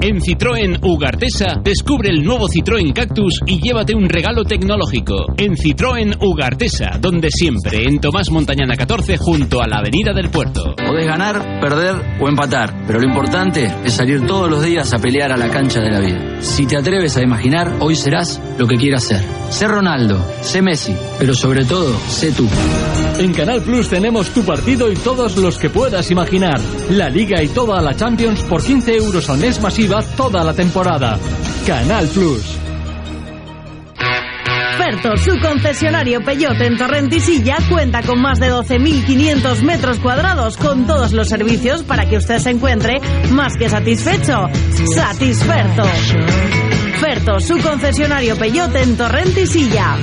En Citroën Ugartesa, descubre el nuevo Citroën Cactus y llévate un regalo tecnológico. En Citroën Ugartesa, donde siempre, en Tomás Montañana 14, junto a la Avenida del Puerto. Podés ganar, perder o empatar, pero lo importante es salir todos los días a pelear a la cancha de la vida. Si te atreves a imaginar, hoy serás lo que quieras ser. Sé Ronaldo, sé Messi, pero sobre todo, sé tú. En Canal Plus tenemos tu partido y todos los que puedas imaginar. La Liga y toda la Champions por 15 euros al mes toda la temporada. Canal Plus. Ferto, su concesionario Peyote en Torrentisilla, cuenta con más de 12.500 metros cuadrados con todos los servicios para que usted se encuentre más que satisfecho. Satisferto. Ferto, su concesionario Peyote en Torrentisilla.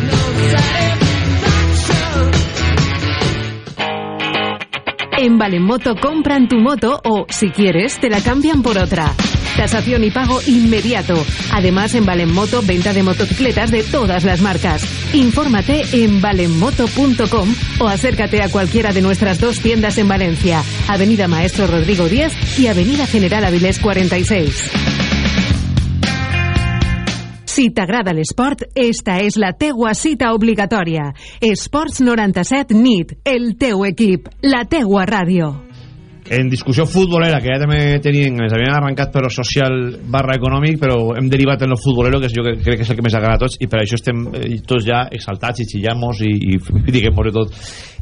En Valenmoto compran tu moto o, si quieres, te la cambian por otra. Tasación y pago inmediato. Además, en Valenmoto, venta de motocicletas de todas las marcas. Infórmate en valenmoto.com o acércate a cualquiera de nuestras dos tiendas en Valencia. Avenida Maestro Rodrigo 10 y Avenida General Avilés 46. Si t'agrada l'esport, esta és la teua cita obligatòria. Esports 97 NIT, el teu equip, la teua ràdio. En discussió futbolera que ja també tenien, ens havien arrencat per lo social barra econòmic però hem derivat en lo futbolero que jo crec que és el que més agrada a tots i per això estem eh, tots ja exaltats i xillamos i, i, i diguem-ho tot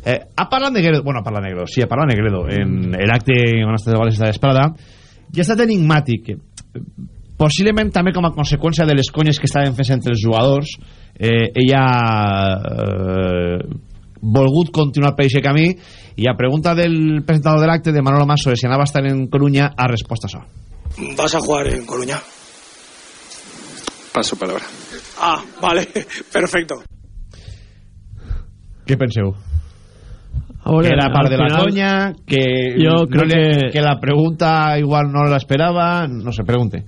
eh, ha parlat Negredo, bueno ha parlat Negredo sí, ha parlat Negredo en l'acte on ha estat de València d'Esprada ja ha estat enigmàtic possiblement també com a conseqüència de les conyes que estaven fent entre els jugadors eh, ella eh, volgut continuar per aquest camí i a pregunta del presentador de l'acte de Manolo Masso de si anava a estar en Coruña a això ¿Vas a jugar en Coruña? Paso palabra. Ah, vale, [laughs] perfecto. què penseu? Veure, que era part de la final, conya que, jo no crec le- que- que la pregunta igual no l'esperava no sé, pregunte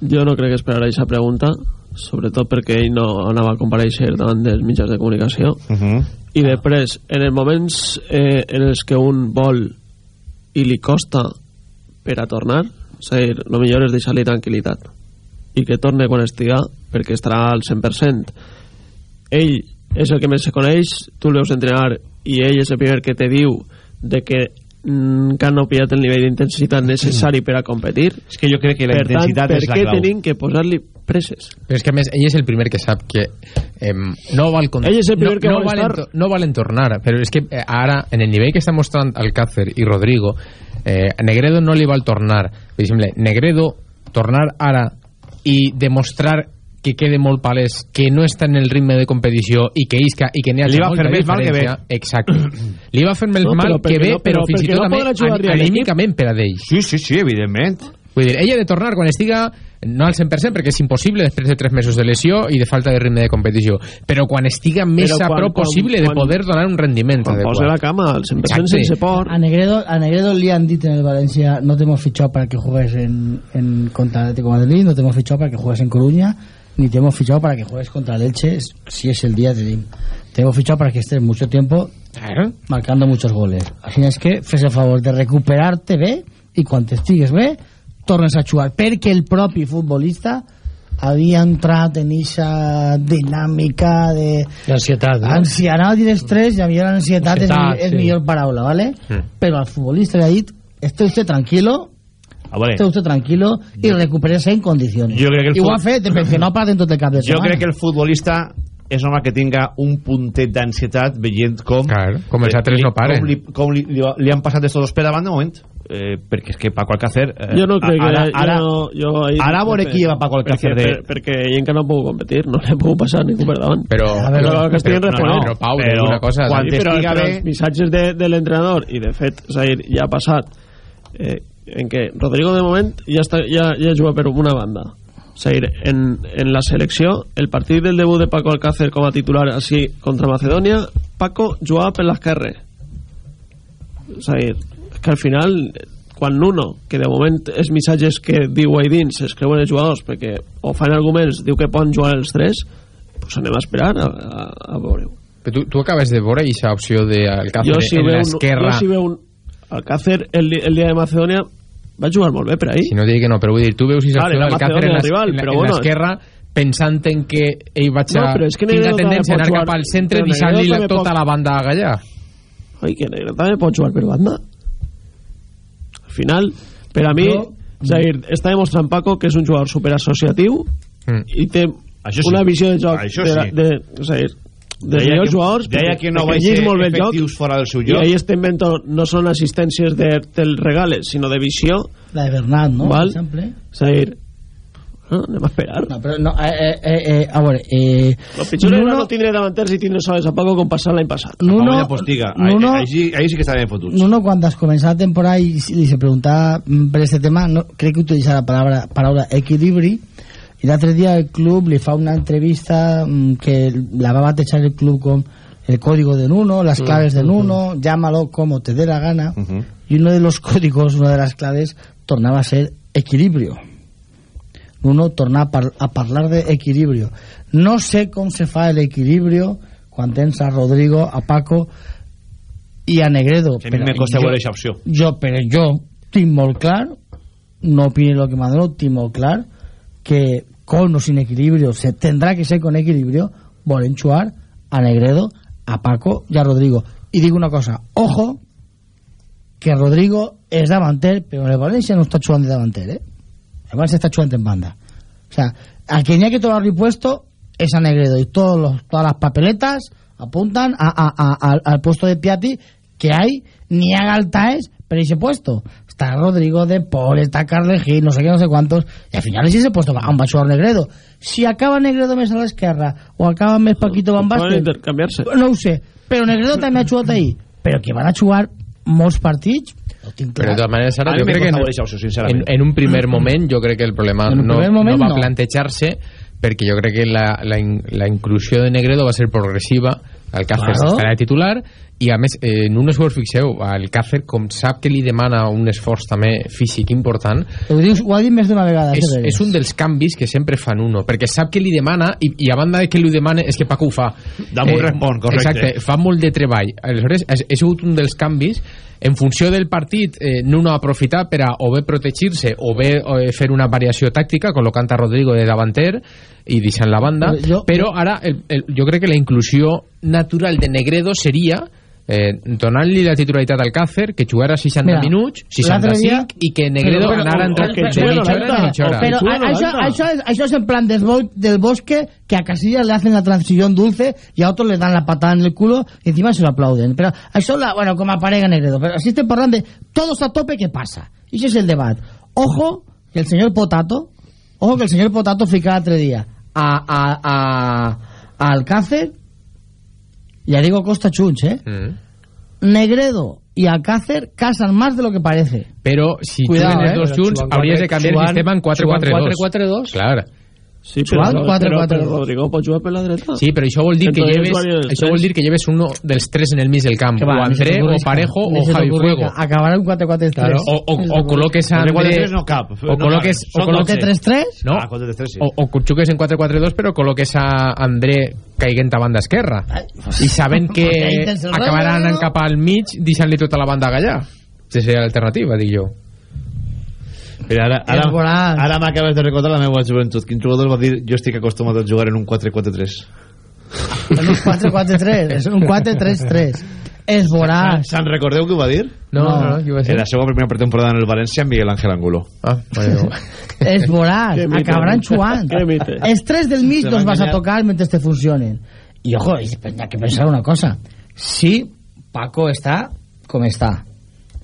Jo no crec que esperarà aquesta pregunta, sobretot perquè ell no anava a compareixer davant dels mitjans de comunicació. uh -huh. I després, en els moments eh, en els que un vol i li costa per a tornar, és a dir, el millor és deixar-li tranquil·litat i que torne quan estiga perquè estarà al 100%. Ell és el que més se coneix, tu l'heus entrenar i ell és el primer que te diu de que mm, encara no ha pillat el nivell d'intensitat necessari per a competir. És que jo crec que la per intensitat tant, és la per què clau. tenim que posar-li preses? Però és que a més, ell és el primer que sap que eh, no val con... Ell és el primer no, que no vol valen, estar. no valen tornar, però és que eh, ara, en el nivell que està mostrant Alcácer i Rodrigo, eh, a Negredo no li val tornar. Per exemple, Negredo tornar ara i demostrar que quede molt palès que no està en el ritme de competició i que isca i que n'hi ha Li va molta fer més mal que bé. Exacte. [clears throat] Li va fer més No, mal que perquè bé, no- però, però fins i perquè tot no també anímicament per a d'ell. Sí, sí, sí, evidentment. Vull dir, ella de tornar quan estiga no al 100% perquè és impossible després de 3 mesos de lesió i de falta de ritme de competició però quan estiga més Però a quan- prop quan- possible de quan- poder donar un rendiment Quan adequat. pose la cama al 100% Exacte. sense por. A Negredo, a Negredo le han dicho en el Valencia, no te hemos fichado para que juegues en, en contra de Madrid, no te hemos fichado para que juegues en Coruña, ni te hemos fichado para que juegues contra el Elche, si es el día de Lim. Te hemos fichado para que estés mucho tiempo marcando muchos goles. Así es que fes el favor de recuperarte bé i quan t'estigues bé tornes a jugar perquè el propi futbolista havia entrat en aquesta dinàmica de L'ansietat, no? Ansia, anava a dir estrès i a mi l'ansietat és, Ansietat, és sí. millor paraula, ¿vale? Mm. Pero al futbolista le ha dit, esté usted tranquilo, A veure, usted tranquilo y recupérese en condiciones. Jo crec que el I ho fut- ha fet, perquè no parlen tot el cap de jo setmana. crec que el futbolista és normal que tinga un puntet d'ansietat veient com... Claro, com els altres li- no paren. Com, li, com li, li, li han passat estos dos per davant de moment. Eh, perquè és que Paco Alcácer... Eh, Jo no crec que... ara, ara, jo, jo ahí- ara veure qui lleva Paco Alcácer perquè, de... per, perquè ell encara no puc competir, no li puc passar ningú per davant. Però, A veure, però, que estigui però, responent. no, però Pau, però una cosa quan Sí, però, bé- els missatges de, de l'entrenador i de fet, és a dir, ja ha passat eh, en què Rodrigo de moment ja, està, ja, ja juga per una banda. A dir, en, en la selecció el partit del debut de Paco Alcácer com a titular així contra Macedònia Paco jugava per l'esquerre. A dir, és que al final quan Nuno, que de moment els missatges que diu ahí dins es creuen els jugadors perquè o fan arguments, diu que poden jugar els tres pues anem a esperar a, a, a veure-ho. Tu, tu acabes de veure aquesta opció d'Alcácer si en l'esquerra jo si veu un Alcácer el, el dia de Macedònia va jugar molt bé per ahí si no dic que no, però vull dir, tu veus aquesta Vale, opció la d'Alcácer en Macedònia l'es- rival, en la- però en bueno. l'esquerra pensant en que ell vaig a No, però és que Negredo també tendència a pot anar jugar- cap al centre però deixant-li la- tota pot- la banda a gallar Ai, que Negre també pot jugar per banda al final per a mi Jo- és a dir, està demostrant Paco que és un jugador superassociatiu Mm. i té Això sí. una visió de joc Això de, sí. de, és a dir, de Deia millors que- jugadors deia que no perquè va llegeix ser molt el joc efectius fora del seu i joc. ahí este invento no són assistències de, del regales sinó de visió La de Bernat, no? Val. Per exemple. és a dir no, anem a esperar No, però no, eh, eh, eh, eh, a veure, eh, Lo pitjor era Nuno- no tindre davanters i tindre soles a Paco com passar l'any passat. Nuno- Nuno, postiga. Nuno- ahí, sí, ahí sí que està ben fotuts. Nuno cuando comenzó la temporada y, y se preguntaba mm, por este tema, no, creo que utiliza la palabra, palabra equilibri y el otro día el club le fa una entrevista mm, que la va a batechar el club con el código de Nuno, las Mm, claves de Nuno, llámalo como te dé la gana. Y uno de los [laughs] códigos, una de las claves tornaba a ser equilibrio. Nuno torna a, par a parlar d'equilibrio no sé com se fa l'equilibrio quan tens a Rodrigo, a Paco i a Negredo Sí, a mi me costa veure aquesta opció. jo, però jo tinc molt clar no opini lo que Manolo tinc molt clar que con o sin equilibrio se tendrá que ser con equilibrio volen jugar a Negredo a Paco i a Rodrigo. I dic una cosa, ojo que Rodrigo és davanter però el València no està jugant de davanter eh? el València està jugant en banda. O sea, al que tenía que tomarlo puesto es a Negredo y todos los, todas las papeletas apuntan a, a- a- al, puesto de Piatti que hay ni a Galtaes pero ese puesto está Rodrigo de Paul, está Carles Gil, no sé qué, no sé cuántos y al final es ese puesto on va a jugar Negredo si acaba Negredo més a l'esquerra o acaba més Paquito Van Basten intercanviar-se. no ho sé, però Negredo també ha jugat ahir però que van a jugar molts partits ho tinc Però clar de totes maneres, ara, A jo crec que en, sincerament. en, en un primer moment jo crec que el problema no, moment no va no. plantejar-se perquè jo crec que la, la, la inclusió de Negredo va ser progressiva Alcácer Claro. estarà de titular i a més, eh, en un esforç fixeu Alcácer com sap que li demana un esforç també físic important ho, dius, ho ha dit més d'una vegada és, és un dels canvis que sempre fan uno perquè sap que li demana i, i a banda de que li demana és que Paco ho fa. Damunt respon, correcte. exacte, fa molt de treball. Aleshores ha, ha sigut un dels canvis en funció del partit eh, Nuno ha aprofitat per a o bé protegir-se o bé eh, fer una variació tàctica col·locant a Rodrigo de davanter i deixant la banda. Però jo- però ara el, el, jo crec que la inclusió natural de Negredo seria eh, donant-li la titularitat al Càcer que jugara 60 Mira, minuts l'altre 65 dia- i que Negredo Però- però- anara o- de però- mitja hora en mitja hora a- no això, això, es, això en plan del, del bosque que a Casillas le hacen la transición dulce y a otros le dan la patada en el culo y encima se lo aplauden. Pero això, la, bueno, com aparega Negredo. Pero si estem parlant de todos a tope, ¿qué pasa? Y ese es el debate. Ojo que el señor Potato, ojo que el señor Potato fica l'altre dia. a, a, a, a Alcácer ya digo Costa Chunch eh Mm. Negredo y Alcácer casan más de lo que parece Pero si Cuidado, tú tienes eh. dos Chuan habrías de cambiar el Chuan- sistema en 4-4-2. Chuan 4-4-2? Claro. Sí, Joan, però, quatre, però, quatre, però dos. Rodrigo pot jugar per la dreta. Sí, però això vol dir que lleves, això vol dir que lleves uno dels tres en el mig del camp. Va, o André, o Parejo, o Javi. Fuego. acabará un 4-4-3 Claro, o, o, o col·loques a André... 4-3 no cap. O col·loques... Són o col·loques 4-3-3 no, Ah, 4-3-3 sí. o, o xuques en 4-4-2 però col·loques a André caiguent a banda esquerra i sabent [laughs] que acabaran anant cap al mig deixant-li tota la banda allà si seria l'alternativa, dic jo Mira, ara, ara, voraz. ara m'acabes de recordar la meva joventut. Quin jugador va dir jo estic acostumat a jugar en un 4-4-3? en un 4-4-3 és un 4-3-3 és voraz Se'n recordeu que ho va dir? no, no, no, va En ser? la seva primera pretemporada en el València, Miguel Ángel Angulo. Ah, és mite. acabaran mite. els tres del mig Se los vas a tocar mentre te funcionen i ojo, hi ha que pensar una cosa si Paco està com està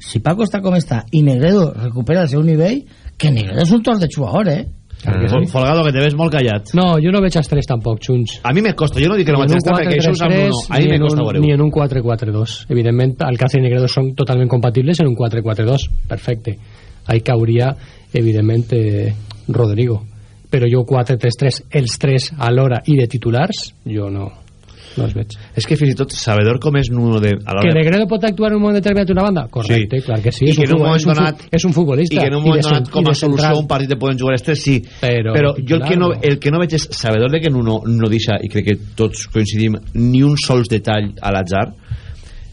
si Paco està com està i Negredo recupera el seu nivell que Negredo és un tros de jugador eh Fol- Folgado, que te ves molt callat. No, jo no veig els tres tampoc, Junts. A mi me costa, jo no dic que no vaig un estar perquè això us amb 4-3-3, uno. A mi ni me en costa veure Ni en un 4-4-2. Evidentment, Alcácer i Negredo són totalment compatibles en un 4-4-2. Perfecte. Ahí cauria, evidentment, eh, Rodrigo. Però jo 4-3-3, els tres a l'hora i de titulars, jo no, no els veig. És que fins i tot, sabedor com és Nuno de... A Que Negredo pot actuar en un moment determinat una banda? Correcte, Sí. clar que sí. I és que un un és un donat- és un futbolista. i que en un moment de donat com a de solució un partit te poden jugar estes sí Però però, de jo el que, no, el que no veig és sabedor de que Nuno no deixa i crec que tots coincidim ni un sols detall a l'atzar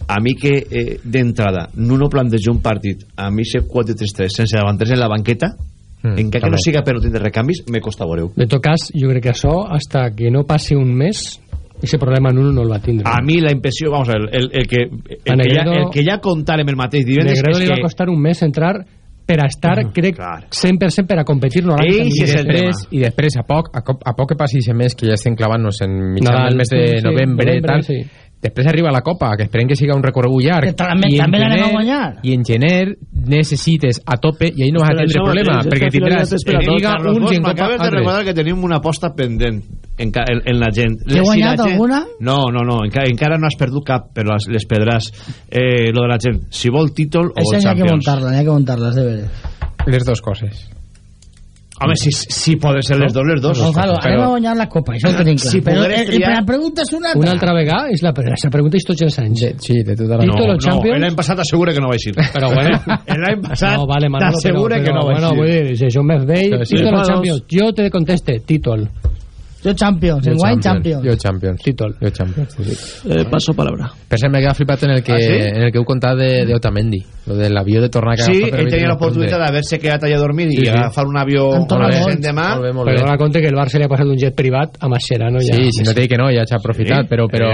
a mi que eh, d'entrada Nuno planteja un partit a mi ser 4-3-3 sense davanters en la banqueta Mm, encara que no siga per no tindre recanvis me costa veure-ho En tot cas, jo crec que això, hasta que no passi un mes, ese problema en uno no el va tindre. a mi la impressió, vamos a ver el, el, que, el, A que, ja, Negredo- el que ja contarem el mateix divendres Negredo li és va que costar un mes entrar per a estar, crec, clar. 100% per a competir no Ell I sí després, i després a poc, a, a poc que passi aquest mes que ja estem clavant-nos en mitjan del mes de sí, novembre, novembre, tal, sí. Després arriba la Copa que esperem que siga un recorregut llarg Que també- I en també l'anem a gener- guanyar. i en gener necessites a tope i ahí no vas a tindre això problema és perquè tindràs en Carlos uns i en Copa m'acabes de altres recordar que tenim una aposta pendent en, en, en la gent. T'he guanyat la gent- alguna? No, no, no, encara, encara no has perdut cap, però les, les perdràs. Eh, lo de la gent, si vol títol o vol Esa n'hi ha que Champions. muntar-la, n'hi ha que muntar-la, és de veres. les dues coses Home, si, si poden ser les dos, les dos. Gonzalo, Però- anem a guanyar la Copa, això ho tenim clar. Si però triar- la pregunta és una altra. Una altra vegada, és la, la pregunta és tots els anys. de, sí, de tota la no, o Champions? No, l'any passat t'assegura que no va així. [laughs] Però bueno, L'any passat no, vale, Manolo, però, t'assegura però, que no va bueno, així. vull dir, si això m'és vell, Però sí, títol o vamos. Champions. Jo te conteste, títol. Jo Champions, en guany Champions. jo Champions Títol. jo Champions sí, sí. Eh, paso palabra. per cert m'he quedat flipat en el que, Ah, sí? en el que heu contat de, de Otamendi lo de l'avió de tornar a Sí, agafar per ell tenia l'oportunitat a d'haver-se quedat allà a dormir Sí, i sí. agafar un avió Amb tot a el les món. 100 demà. Molt bé, molt Però dona compte que el Barça li ha passat un jet privat a Mascherano ja. Sí, si no dic que no, ja s'ha aprofitat, Sí, però, però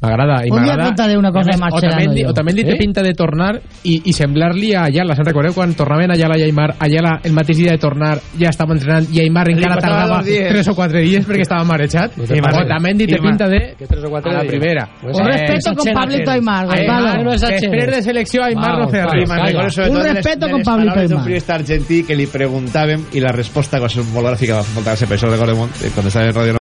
m'agrada. Un dia contaré una cosa a de Mascherano, Otamendi. Otamendi té Eh? pinta de tornar i, i semblar-li a Ayala. Se'n recordeu quan tornaven Ayala i Aymar? Ayala, el mateix dia de tornar, ja estava entrenant i Aymar encara tardava dos dies. 3 o 4 dies perquè estava marejat. I Mar- Otamendi té i Mar- pinta de... Que tres o quatre A la primera. Un respeto con Pablito Aymar, després de selecció Aymar no recordo sobretot Un respeto con Pablito Aymar. periodista argentí que li preguntàvem i la resposta que va ser molt gràfica va gràcia per això el recordo molt eh, quan estava en Ràdio